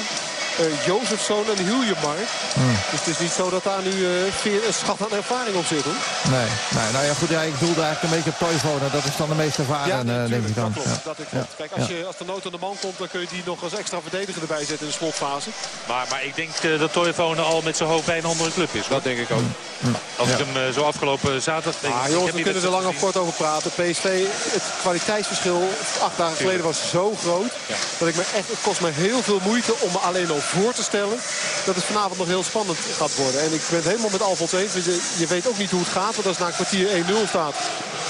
Uh, Jozefzoon en Hiljemar. Hmm. Dus het is niet zo dat daar nu uh, een schat aan ervaring op zit. Hoor. Nee, nee, nou ja, goed, ja, ik doelde eigenlijk een beetje op Toivonen. Dat is dan de meest ervaren, ja, nee, denk ik dan. Dat klopt, dat klopt. Kijk, als, je, als de nood aan de man komt, dan kun je die nog als extra verdediger erbij zetten in de slotfase. Maar, maar ik denk uh, dat Toivonen al met zijn hoofd bij een andere club is. Dat denk ik ook. Hmm. Als ik hem uh, zo afgelopen zaterdag... Ah, jongens, we kunnen er lang of kort over praten. PSV, het kwaliteitsverschil acht dagen geleden was zo groot... Ja. dat ik me echt, het kost me heel veel moeite om me alleen al voor te stellen... dat het vanavond nog heel spannend gaat worden. En ik ben het helemaal met Alfons eens. Je, je weet ook niet hoe het gaat. Want als na een kwartier 1-0 staat,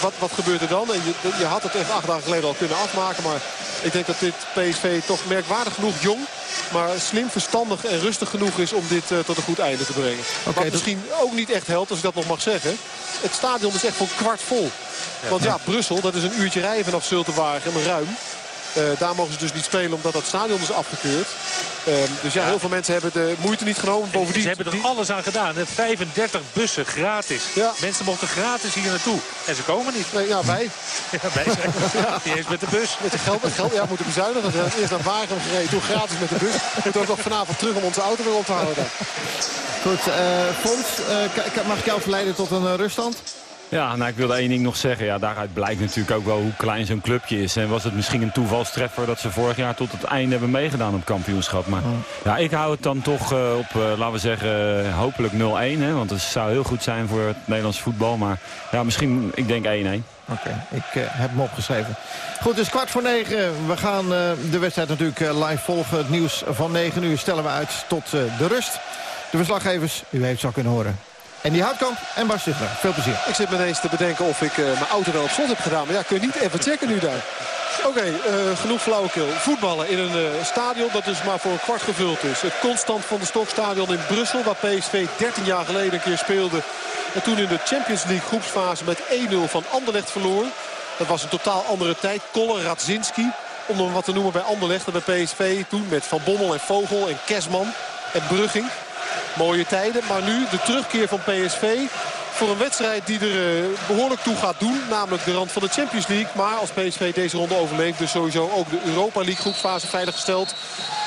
wat, wat gebeurt er dan? En je, je had het echt acht dagen geleden al kunnen afmaken. Maar ik denk dat dit PSV toch merkwaardig genoeg jong maar slim, verstandig en rustig genoeg is om dit uh, tot een goed einde te brengen. Okay, Wat misschien ook niet echt helpt, als ik dat nog mag zeggen. Het stadion is echt voor kwart vol. Ja. Want ja, Brussel, dat is een uurtje rijden vanaf Zultenwagen, ruim. Uh, daar mogen ze dus niet spelen omdat dat stadion is afgekeurd. Uh, dus ja, ja, heel veel mensen hebben de moeite niet genomen. Bovendien, ze hebben er die... alles aan gedaan. 35 bussen gratis. Ja. Mensen mochten gratis hier naartoe. En ze komen niet. Nee, ja, wij. [laughs] ja, wij zijn ja. Niet eens met de bus. Met het geld, met geld ja, moeten bezuinigen. We zijn eerst naar Wagen gereden, toen gratis met de bus. En toen ook nog vanavond terug om onze auto weer op te houden. Goed, uh, Fons, uh, mag ik jou verleiden tot een uh, ruststand? Ja, nou, ik wilde één ding nog zeggen. Ja, daaruit blijkt natuurlijk ook wel hoe klein zo'n clubje is. En was het misschien een toevalstreffer dat ze vorig jaar tot het einde hebben meegedaan op kampioenschap. Maar ja, ik hou het dan toch uh, op, uh, laten we zeggen, hopelijk 0-1. Want het zou heel goed zijn voor het Nederlands voetbal. Maar ja, misschien, ik denk 1-1. Oké, okay, ik heb hem opgeschreven. Goed, dus kwart voor negen. We gaan de wedstrijd natuurlijk live volgen. Het nieuws van 9 uur stellen we uit tot de rust. De verslaggevers, u heeft zo kunnen horen. En die Houtkamp en Bas. Veel plezier. Ik zit me ineens te bedenken of ik uh, mijn auto wel op slot heb gedaan. Maar ja, kun je niet even checken nu daar. Oké, uh, genoeg flauwekul. Voetballen in een uh, stadion dat dus maar voor een kwart gevuld is. Het Constant van de Stokstadion in Brussel, waar PSV 13 jaar geleden een keer speelde. En toen in de Champions League groepsfase met 1-0 van Anderlecht verloor. Dat was een totaal andere tijd. Koller, Radzinski, om nog wat te noemen bij Anderlecht en bij PSV. Toen met Van Bommel en Vogel en Kesman en Brugging. Mooie tijden, maar nu de terugkeer van PSV voor een wedstrijd die er uh, behoorlijk toe gaat doen. Namelijk de rand van de Champions League. Maar als PSV deze ronde overleeft, dus sowieso ook de Europa League groepsfase veiliggesteld.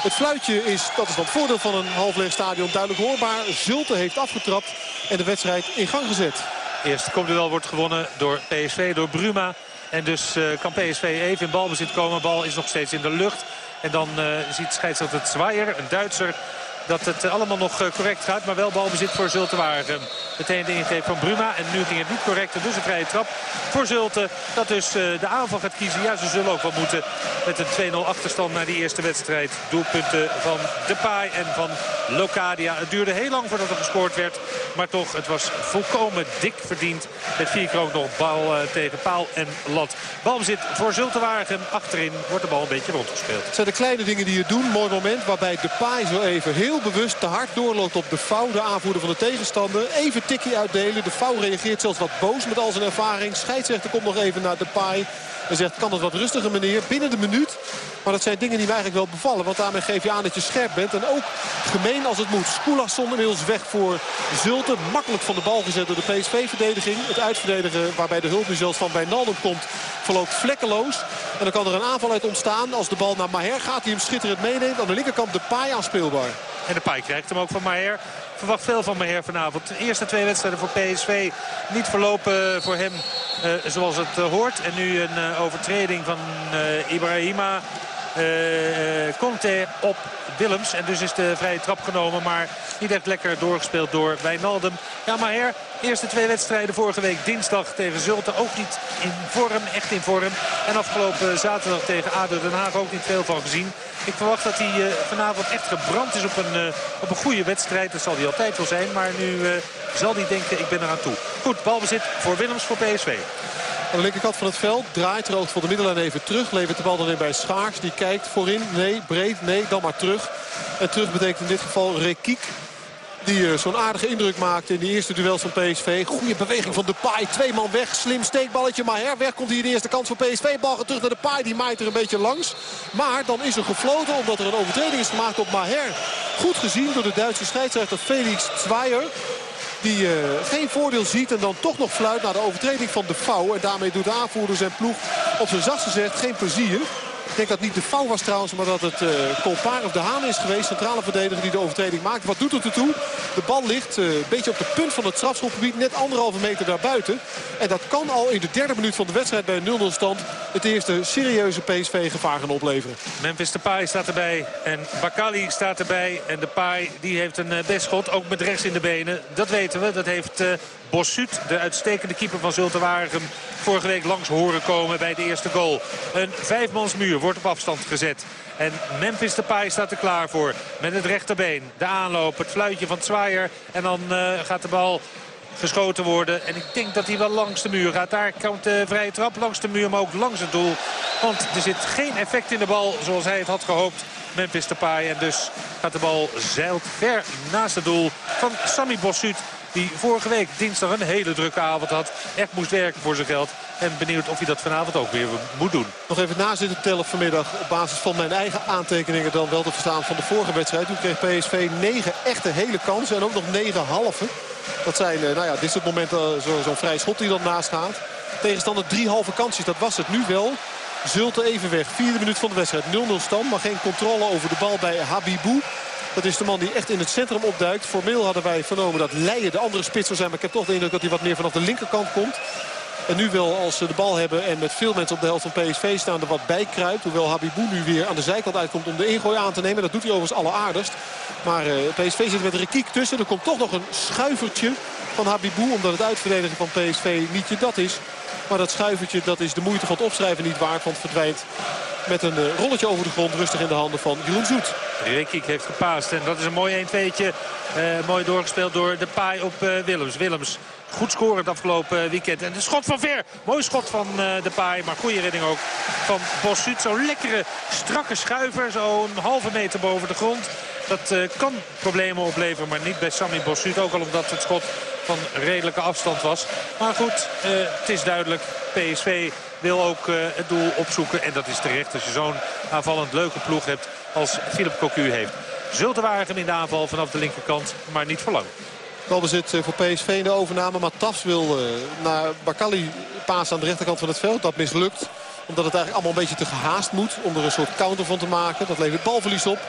Het fluitje is, dat is dan het voordeel van een half leeg stadion, duidelijk hoorbaar. Zulte heeft afgetrapt en de wedstrijd in gang gezet. Eerste kopduel wordt gewonnen door PSV, door Bruma. En dus uh, kan PSV even in balbezit komen. Bal is nog steeds in de lucht. En dan uh, ziet scheidsrechter Zwaier, een Duitser, dat het allemaal nog correct gaat. Maar wel balbezit voor Zulte Waregem. Meteen de ingreep van Bruma. En nu ging het niet correct. Dus een vrije trap voor Zulte. Dat dus de aanval gaat kiezen. Ja, ze zullen ook wel moeten met een 2-0 achterstand naar die eerste wedstrijd. Doelpunten van Depay en van Locadia. Het duurde heel lang voordat er gescoord werd. Maar toch, het was volkomen dik verdiend. Met vier ook nog bal tegen paal en lat. Balbezit voor Zulte Waregem. Achterin wordt de bal een beetje rondgespeeld. Het zijn de kleine dingen die je doen. Mooi moment waarbij Depay zo even heel bewust te hard doorloopt op de fout. De aanvoerder van de tegenstander. Even tikkie uitdelen. De fout reageert zelfs wat boos met al zijn ervaring. Scheidsrechter komt nog even naar Depay. En zegt, kan het wat rustiger meneer, binnen de minuut. Maar dat zijn dingen die mij eigenlijk wel bevallen. Want daarmee geef je aan dat je scherp bent. En ook gemeen als het moet. Spoelasson inmiddels weg voor Zulte. Makkelijk van de bal gezet door de PSV-verdediging. Het uitverdedigen waarbij de hulp nu zelfs van Wijnaldum komt. Verloopt vlekkeloos. En dan kan er een aanval uit ontstaan. Als de bal naar Maher gaat, die hem schitterend meeneemt. Aan de linkerkant de paai aanspeelbaar. En de paai krijgt hem ook van Maher verwacht veel van Maher vanavond. De eerste twee wedstrijden voor PSV niet verlopen voor hem uh, zoals het hoort. En nu een uh, overtreding van Ibrahima Conte op Willems. En dus is de vrije trap genomen. Maar niet echt lekker doorgespeeld door Wijnaldum. Ja, Maher, eerste twee wedstrijden vorige week dinsdag tegen Zulte. Ook niet in vorm, echt in vorm. En afgelopen zaterdag tegen ADO Den Haag ook niet veel van gezien. Ik verwacht dat hij uh, vanavond echt gebrand is op een, op een goede wedstrijd. Dat zal hij altijd wel zijn. Maar nu zal hij denken, ik ben eraan toe. Goed, balbezit voor Willems voor PSV. Aan de linkerkant van het veld draait Rood voor de middellijn even terug. Levert de bal dan in bij Schaars. Die kijkt voorin. Nee, breed. Nee, dan maar terug. En terug betekent in dit geval Rekiek. Die uh, zo'n aardige indruk maakte in de eerste duels van PSV. Goede beweging van Depay. Twee man weg. Slim steekballetje. Maar her komt hier de eerste kans van PSV. Bal gaat terug naar Depay. Die maait er een beetje langs. Maar dan is er gefloten omdat er een overtreding is gemaakt op Maher. Goed gezien door de Duitse scheidsrechter Felix Zweier. Die uh, geen voordeel ziet en dan toch nog fluit naar de overtreding van de Vouw. En daarmee doet de aanvoerder zijn ploeg op zijn zachtst gezegd geen plezier. Ik denk dat niet de foul was trouwens, maar dat het uh, Kolpaar of de Haan is geweest. Centrale verdediger die de overtreding maakt. Wat doet het ertoe? De bal ligt uh, een beetje op de punt van het strafschopgebied. Net anderhalve meter daarbuiten. En dat kan al in de derde minuut van de wedstrijd bij een 0-0 stand... het eerste serieuze PSV-gevaar gaan opleveren. Memphis Depay staat erbij en Bakali staat erbij. En Depay die heeft een best schot, ook met rechts in de benen. Dat weten we, dat heeft uh, Bossut, de uitstekende keeper van Zulte Waregem... vorige week langs horen komen bij de eerste goal. Een vijfmansmuur wordt op afstand gezet. En Memphis Depay staat er klaar voor. Met het rechterbeen. De aanloop, het fluitje van Zwaaier. En dan uh, gaat de bal geschoten worden. En ik denk dat hij wel langs de muur gaat. Daar komt de vrije trap langs de muur, maar ook langs het doel. Want er zit geen effect in de bal zoals hij het had gehoopt. Memphis Depay. En dus gaat de bal zeilt ver naast het doel van Sami Bossut. Die vorige week dinsdag een hele drukke avond had. Echt moest werken voor zijn geld. En benieuwd of hij dat vanavond ook weer moet doen. Nog even na zitten tellen vanmiddag. Op basis van mijn eigen aantekeningen dan wel te verstaan van de vorige wedstrijd. Toen kreeg PSV negen echte hele kansen. En ook nog negen halve. Dat zijn, nou ja, dit is het moment zo'n zo vrij schot die dan naast gaat. Tegenstander drie halve kansjes. Dat was het nu wel. Zulte even weg. Vierde minuut van de wedstrijd. 0-0 stand. Maar geen controle over de bal bij Habibou. Dat is de man die echt in het centrum opduikt. Formeel hadden wij vernomen dat Leijen de andere spits zou zijn. Maar ik heb toch de indruk dat hij wat meer vanaf de linkerkant komt. En nu wel als ze de bal hebben en met veel mensen op de helft van PSV staan er wat bij kruipt. Hoewel Habibou nu weer aan de zijkant uitkomt om de ingooi aan te nemen. Dat doet hij overigens alleraardigst. Maar uh, PSV zit met Rekiek tussen. Er komt toch nog een schuivertje van Habibou. Omdat het uitverdedigen van PSV niet je dat is. Maar dat schuivertje dat is de moeite van het opschrijven niet waard. Want het verdwijnt met een uh, rolletje over de grond rustig in de handen van Jeroen Zoet. Rekiek heeft gepaast en dat is een mooi 1-2'tje. Uh, mooi doorgespeeld door de paai op uh, Willems. Willems goed scorend afgelopen weekend. En de schot van ver. Mooi schot van de paai. Maar goede redding ook van Bossuut. Zo'n lekkere strakke schuiver. Zo'n halve meter boven de grond. Dat uh, kan problemen opleveren. Maar niet bij Sami Bossuut. Ook al omdat het schot van redelijke afstand was. Maar goed, uh, het is duidelijk. PSV wil ook uh, het doel opzoeken. En dat is terecht als je zo'n aanvallend leuke ploeg hebt als Philip Cocu heeft. Zultenwagen in de aanval vanaf de linkerkant, maar niet voor lang. Balbezit voor PSV in de overname. Maar Tafs wil naar Bakali pasen aan de rechterkant van het veld. Dat mislukt. Omdat het eigenlijk allemaal een beetje te gehaast moet. Om er een soort counter van te maken. Dat levert balverlies op.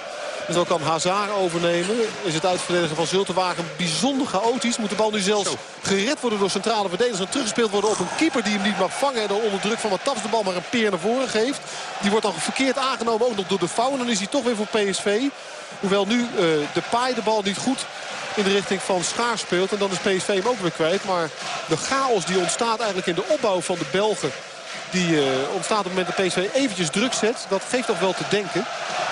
En zo kan Hazard overnemen. Is het uitverdedigen van Zultenwagen bijzonder chaotisch. Moet de bal nu zelfs gered worden door centrale verdedigers. En teruggespeeld worden op een keeper die hem niet mag vangen. En dan onder druk van wat Taps de bal maar een peer naar voren geeft. Die wordt dan verkeerd aangenomen. Ook nog door de foul. En dan is hij toch weer voor PSV. Hoewel nu uh, de paai de bal niet goed in de richting van Schaar speelt. En dan is PSV hem ook weer kwijt. Maar de chaos die ontstaat eigenlijk in de opbouw van de Belgen die uh, ontstaat op het moment dat PSV eventjes druk zet. Dat geeft toch wel te denken.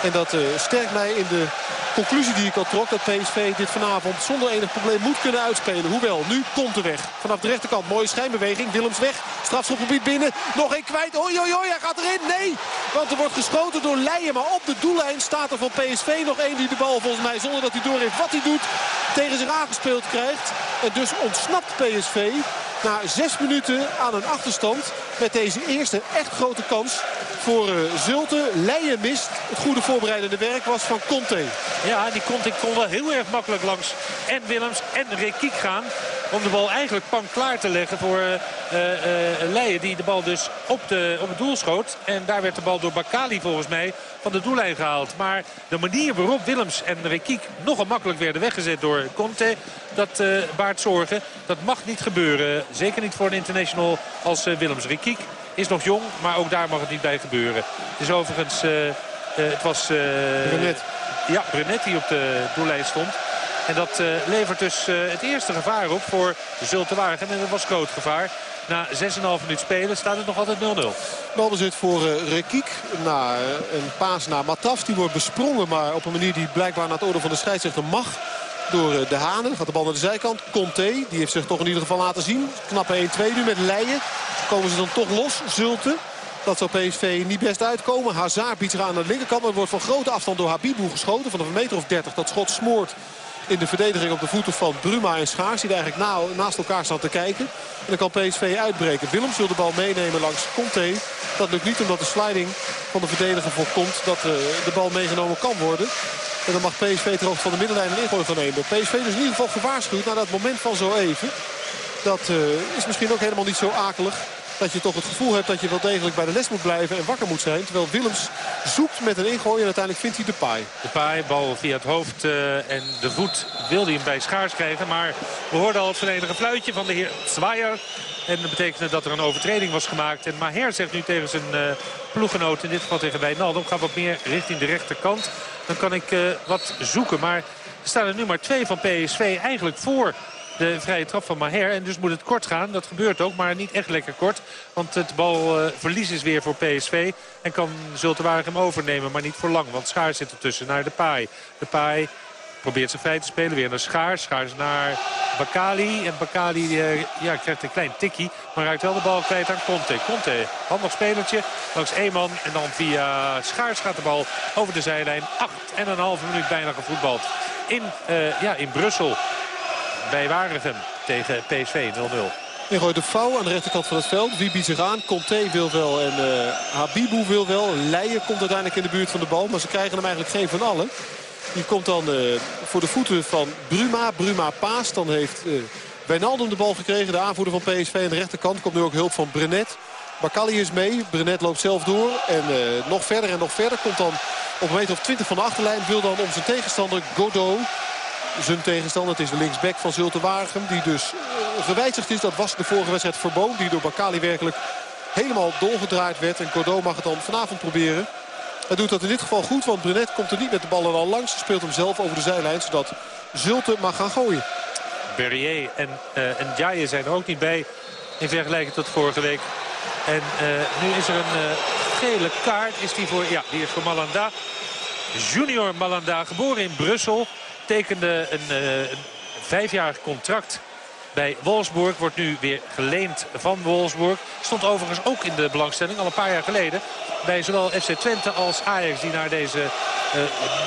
En dat uh, sterkt mij in de conclusie die ik al trok. Dat PSV dit vanavond zonder enig probleem moet kunnen uitspelen. Hoewel, nu komt de weg. Vanaf de rechterkant, mooie schijnbeweging. Willems weg, strafschopgebied binnen. Nog één kwijt. Oei, oei, oei, hij gaat erin. Nee, want er wordt geschoten door Leijen. Maar op de doellijn staat er van PSV nog één die de bal volgens mij... zonder dat hij door heeft wat hij doet, tegen zich aangespeeld krijgt. En dus ontsnapt PSV na zes minuten aan een achterstand. Met deze eerste echt grote kans voor uh, Zulte. Leijen mist. Het goede voorbereidende werk was van Conte. Ja, die Conte kon wel heel erg makkelijk langs en Willems en Rekiek gaan. Om de bal eigenlijk pan klaar te leggen voor uh, uh, Leijen. Die de bal dus op, de, op het doel schoot. En daar werd de bal door Bakali volgens mij van de doellijn gehaald. Maar de manier waarop Willems en Rekiek nogal makkelijk werden weggezet door Conte... dat baart zorgen. Dat mag niet gebeuren. Zeker niet voor een international als Willems. Rekiek is nog jong, maar ook daar mag het niet bij gebeuren. Het is overigens... Uh, het was... Brunet. Ja, Brunet die op de doellijn stond. En dat uh, levert dus uh, het eerste gevaar op voor Zultewagen. En dat was groot gevaar. Na 6,5 minuten spelen staat het nog altijd 0-0. Balbezit voor uh, Rekiek. Na een paas naar Mataf. Die wordt besprongen, maar op een manier die blijkbaar naar het orde van de scheidsrechter mag. Door de Hanen. Gaat de bal naar de zijkant. Conte, die heeft zich toch in ieder geval laten zien. Knappe 1-2 nu met Leijen. Komen ze dan toch los, Zulte. Dat zal PSV niet best uitkomen. Hazard biedt zich aan de linkerkant. Maar wordt van grote afstand door Habibou geschoten. Vanaf een meter of 30. Dat schot smoort in de verdediging op de voeten van Bruma en Schaars. Die eigenlijk na, naast elkaar staan te kijken. En dan kan PSV uitbreken. Willems wil de bal meenemen langs Conte. Dat lukt niet omdat de sliding van de verdediger voorkomt dat uh, de bal meegenomen kan worden. En dan mag PSV ter van de middenlijn een ingooi van nemen. PSV dus in ieder geval gewaarschuwd naar dat moment van zo even. Dat uh, is misschien ook helemaal niet zo akelig. dat je toch het gevoel hebt dat je wel degelijk bij de les moet blijven en wakker moet zijn. Terwijl Willems zoekt met een ingooi en uiteindelijk vindt hij de paai. De paai, bal via het hoofd uh, en de voet wilde hij hem bij Schaars krijgen. Maar we hoorden al het verdedige fluitje van de heer Zwaaier. En dat betekende dat er een overtreding was gemaakt. En Maher zegt nu tegen zijn uh, ploeggenoot, in dit geval tegen Wijnaldum... ga wat meer richting de rechterkant. Dan kan ik uh, wat zoeken. Maar er staan er nu maar twee van PSV eigenlijk voor de vrije trap van Maher. En dus moet het kort gaan. Dat gebeurt ook, maar niet echt lekker kort. Want het balverlies is weer voor PSV. En kan Zultewaardig hem overnemen, maar niet voor lang. Want Schaar zit ertussen naar de paai. De paai probeert zich vrij te spelen. Weer naar Schaar. Schaar naar Bakali. En Bakali uh, ja, krijgt een klein tikkie. Maar raakt wel de bal kwijt aan Conte. Conte, handig spelertje. Langs Eeman. En dan via Schaars gaat de bal over de zijlijn. Acht en een halve minuut bijna gevoetbald. In, uh, ja, in Brussel bij Waregem tegen PSV 0-0. En gooit de foul aan de rechterkant van het veld. Wie biedt zich aan? Conte wil wel en uh, Habibou wil wel. Leijen komt uiteindelijk in de buurt van de bal. Maar ze krijgen hem eigenlijk geen van allen. Die komt dan uh, voor de voeten van Bruma. Bruma paast. Dan heeft uh, Wijnaldum de bal gekregen. De aanvoerder van PSV aan de rechterkant. Komt nu ook hulp van Brenet. Bakali is mee. Brenet loopt zelf door. En uh, nog verder en nog verder. Komt dan op een meter of 20 van de achterlijn. Wil dan om zijn tegenstander Godot zijn tegenstander. Het is de linksback van Zulte Waregem. Die dus gewijzigd is. Dat was de vorige wedstrijd Verboon. Die door Bakali werkelijk helemaal dolgedraaid werd. En Godot mag het dan vanavond proberen. Hij doet dat in dit geval goed. Want Brunet komt er niet met de bal er al langs. Speelt hem zelf over de zijlijn. Zodat Zulte mag gaan gooien. Berrier en, uh, en zijn er ook niet bij. In vergelijking tot vorige week. En uh, nu is er een uh, gele kaart. Is die, voor, ja, die is voor Malanda. Junior Malanda, geboren in Brussel tekende een, een vijfjarig contract bij Wolfsburg. Wordt nu weer geleend van Wolfsburg. Stond overigens ook in de belangstelling al een paar jaar geleden. Bij zowel FC Twente als Ajax die naar deze uh,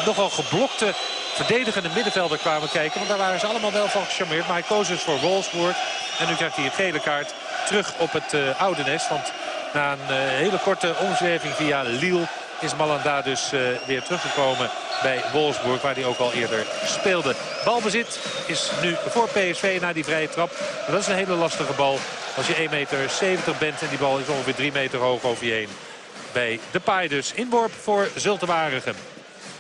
nogal geblokte verdedigende middenvelder kwamen kijken. Want daar waren ze allemaal wel van gecharmeerd. Maar hij koos dus voor Wolfsburg. En nu krijgt hij een gele kaart terug op het uh, oude nest. Want na een uh, hele korte omzwerving via Lille is Malanda dus uh, weer teruggekomen bij Wolfsburg, waar hij ook al eerder speelde. Balbezit is nu voor PSV na die vrije trap. Maar dat is een hele lastige bal. Als je 1,70 meter bent en die bal is ongeveer 3 meter hoog over je heen. Bij de paai dus. Inworp voor Zulte Waregem.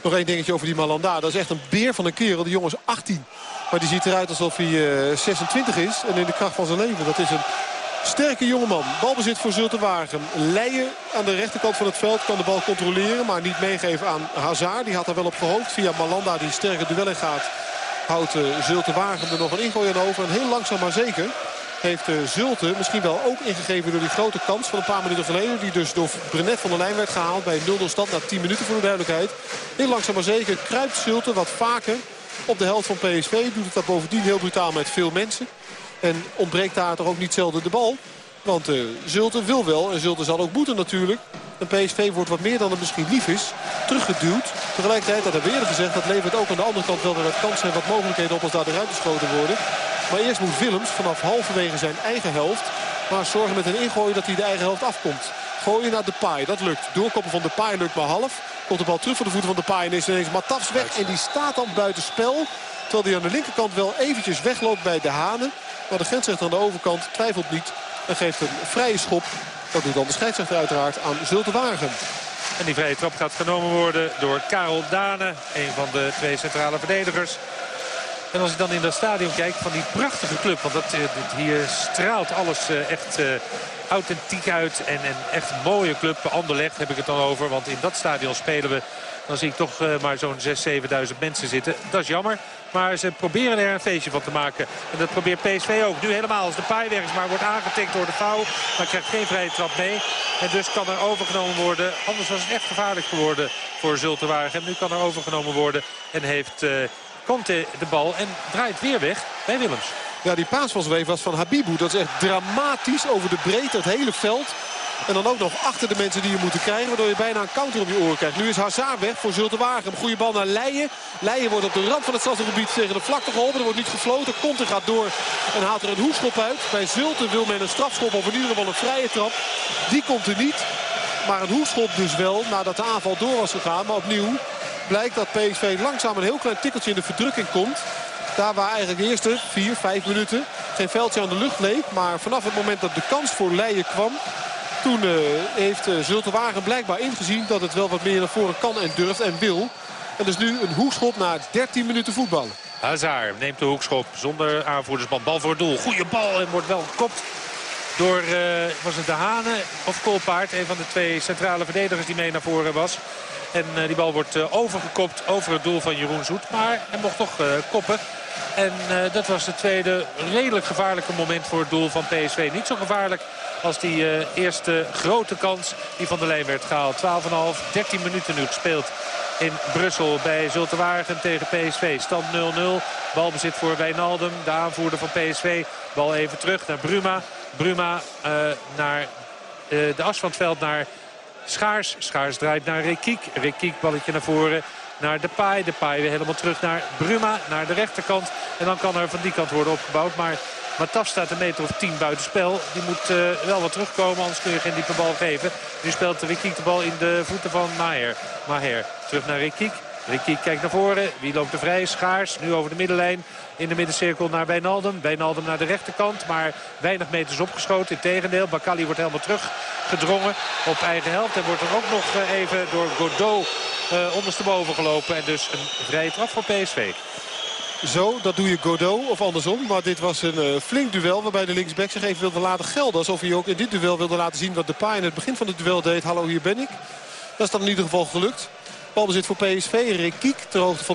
Nog één dingetje over die Malanda. Dat is echt een beer van een kerel. Die jongen is 18. Maar die ziet eruit alsof hij uh, 26 is. En in de kracht van zijn leven. Dat is een Sterke jongeman. Balbezit voor Zulte Waregem. Leijen aan de rechterkant van het veld kan de bal controleren. Maar niet meegeven aan Hazard. Die had er wel op gehoopt. Via Malanda die sterke duel in gaat. Houdt uh, Zulte Waregem er nog een ingooi aan over. En heel langzaam maar zeker heeft uh, Zulte misschien wel ook ingegeven door die grote kans van een paar minuten geleden. Die dus door Brenet van der Lijn werd gehaald bij 0-0 stand na 10 minuten voor de duidelijkheid. Heel langzaam maar zeker kruipt Zulte wat vaker op de helft van PSV. Doet het dat bovendien heel brutaal met veel mensen. En ontbreekt daar toch ook niet zelden de bal. Want uh, Zulte wil wel en Zulte zal ook moeten natuurlijk. En PSV wordt wat meer dan het misschien lief is. Teruggeduwd. Tegelijkertijd, dat hebben we eerder gezegd, dat levert ook aan de andere kant wel weer wat kansen en wat mogelijkheden op als daar de ruimte geschoten worden. Maar eerst moet Willems vanaf halverwege zijn eigen helft maar zorgen met een ingooi dat hij de eigen helft afkomt. Gooien naar de paai, dat lukt. Doorkoppen van de paai lukt maar half. Komt de bal terug voor de voeten van de paai en is ineens Matafs weg. En die staat dan buiten spel. Terwijl hij aan de linkerkant wel eventjes wegloopt bij de Hanen. Maar de grensrechter aan de overkant twijfelt niet. En geeft een vrije schop. Dat doet dan de scheidsrechter uiteraard aan Zulte Wagen. En die vrije trap gaat genomen worden door Karel Dane. Een van de twee centrale verdedigers. En als ik dan in dat stadion kijk van die prachtige club. Want dat, hier straalt alles echt uh, authentiek uit. En een echt mooie club. Anderlecht heb ik het dan over. Want in dat stadion spelen we. Dan zie ik toch uh, maar zo'n 6.000, 7.000 mensen zitten. Dat is jammer. Maar ze proberen er een feestje van te maken. En dat probeert PSV ook. Nu helemaal als de paai weg. Maar wordt aangetikt door de foul. Maar krijgt geen vrije trap mee. En dus kan er overgenomen worden. Anders was het echt gevaarlijk geworden voor Zultewagen. En nu kan er overgenomen worden. En heeft... Uh, Conte de bal en draait weer weg bij Willems. Ja, die paas van was van Habibou. Dat is echt dramatisch over de breedte, het hele veld. En dan ook nog achter de mensen die je moeten krijgen. Waardoor je bijna een counter op je oren krijgt. Nu is Hazard weg voor Zulte Wagen. Goede bal naar Leijen. Leijen wordt op de rand van het strafgebied tegen de vlakte geholpen. Er wordt niet gefloten. Conte gaat door en haalt er een hoekschop uit. Bij Zulte wil men een strafschop of in ieder geval een vrije trap. Die komt er niet. Maar een hoekschop dus wel nadat de aanval door was gegaan. Maar opnieuw blijkt dat PSV langzaam een heel klein tikkeltje in de verdrukking komt. Daar waar eigenlijk de eerste 4, 5 minuten geen veldje aan de lucht leek. Maar vanaf het moment dat de kans voor Leijen kwam... toen uh, heeft uh, Zultewagen blijkbaar ingezien dat het wel wat meer naar voren kan en durft en wil. En dus nu een hoekschop na 13 minuten voetballen. Hazard neemt de hoekschop zonder aanvoerdersband. Bal voor het doel. Goede bal en wordt wel gekopt door, uh, was het De Hane of Kolpaard. Een van de twee centrale verdedigers die mee naar voren was. En die bal wordt overgekopt over het doel van Jeroen Zoet. Maar hij mocht toch koppen. En dat was het tweede redelijk gevaarlijke moment voor het doel van PSV. Niet zo gevaarlijk als die eerste grote kans die van de lijn werd gehaald. 12,5, 13 minuten nu gespeeld in Brussel bij Zultewaarden tegen PSV. Stand 0-0. Balbezit voor Wijnaldum, de aanvoerder van PSV. Bal even terug naar Bruma. Bruma uh, naar de as van het veld naar Schaars. Schaars draait naar Rekiek. Rekiek balletje naar voren naar Depay. Depay weer helemaal terug naar Bruma, naar de rechterkant. En dan kan er van die kant worden opgebouwd. Maar Mataf staat een meter of tien buitenspel. Die moet uh, wel wat terugkomen, anders kun je geen diepe bal geven. Nu speelt Rekiek de bal in de voeten van Maher. Maher terug naar Rekiek. Ricky kijkt naar voren. Wie loopt er vrij? Schaars. Nu over de middenlijn. In de middencirkel naar Wijnaldum. Wijnaldum naar de rechterkant. Maar weinig meters opgeschoten. Integendeel. Bakali wordt helemaal teruggedrongen op eigen helft. En wordt er ook nog even door Godot uh, ondersteboven gelopen. En dus een vrije trap voor PSV. Zo, dat doe je Godot of andersom. Maar dit was een uh, flink duel waarbij de linksback zich even wilde laten gelden. Alsof hij ook in dit duel wilde laten zien wat Depay in het begin van het duel deed. Hallo, hier ben ik. Dat is dan in ieder geval gelukt. Balbezit voor PSV. Rekiek ter hoogte van de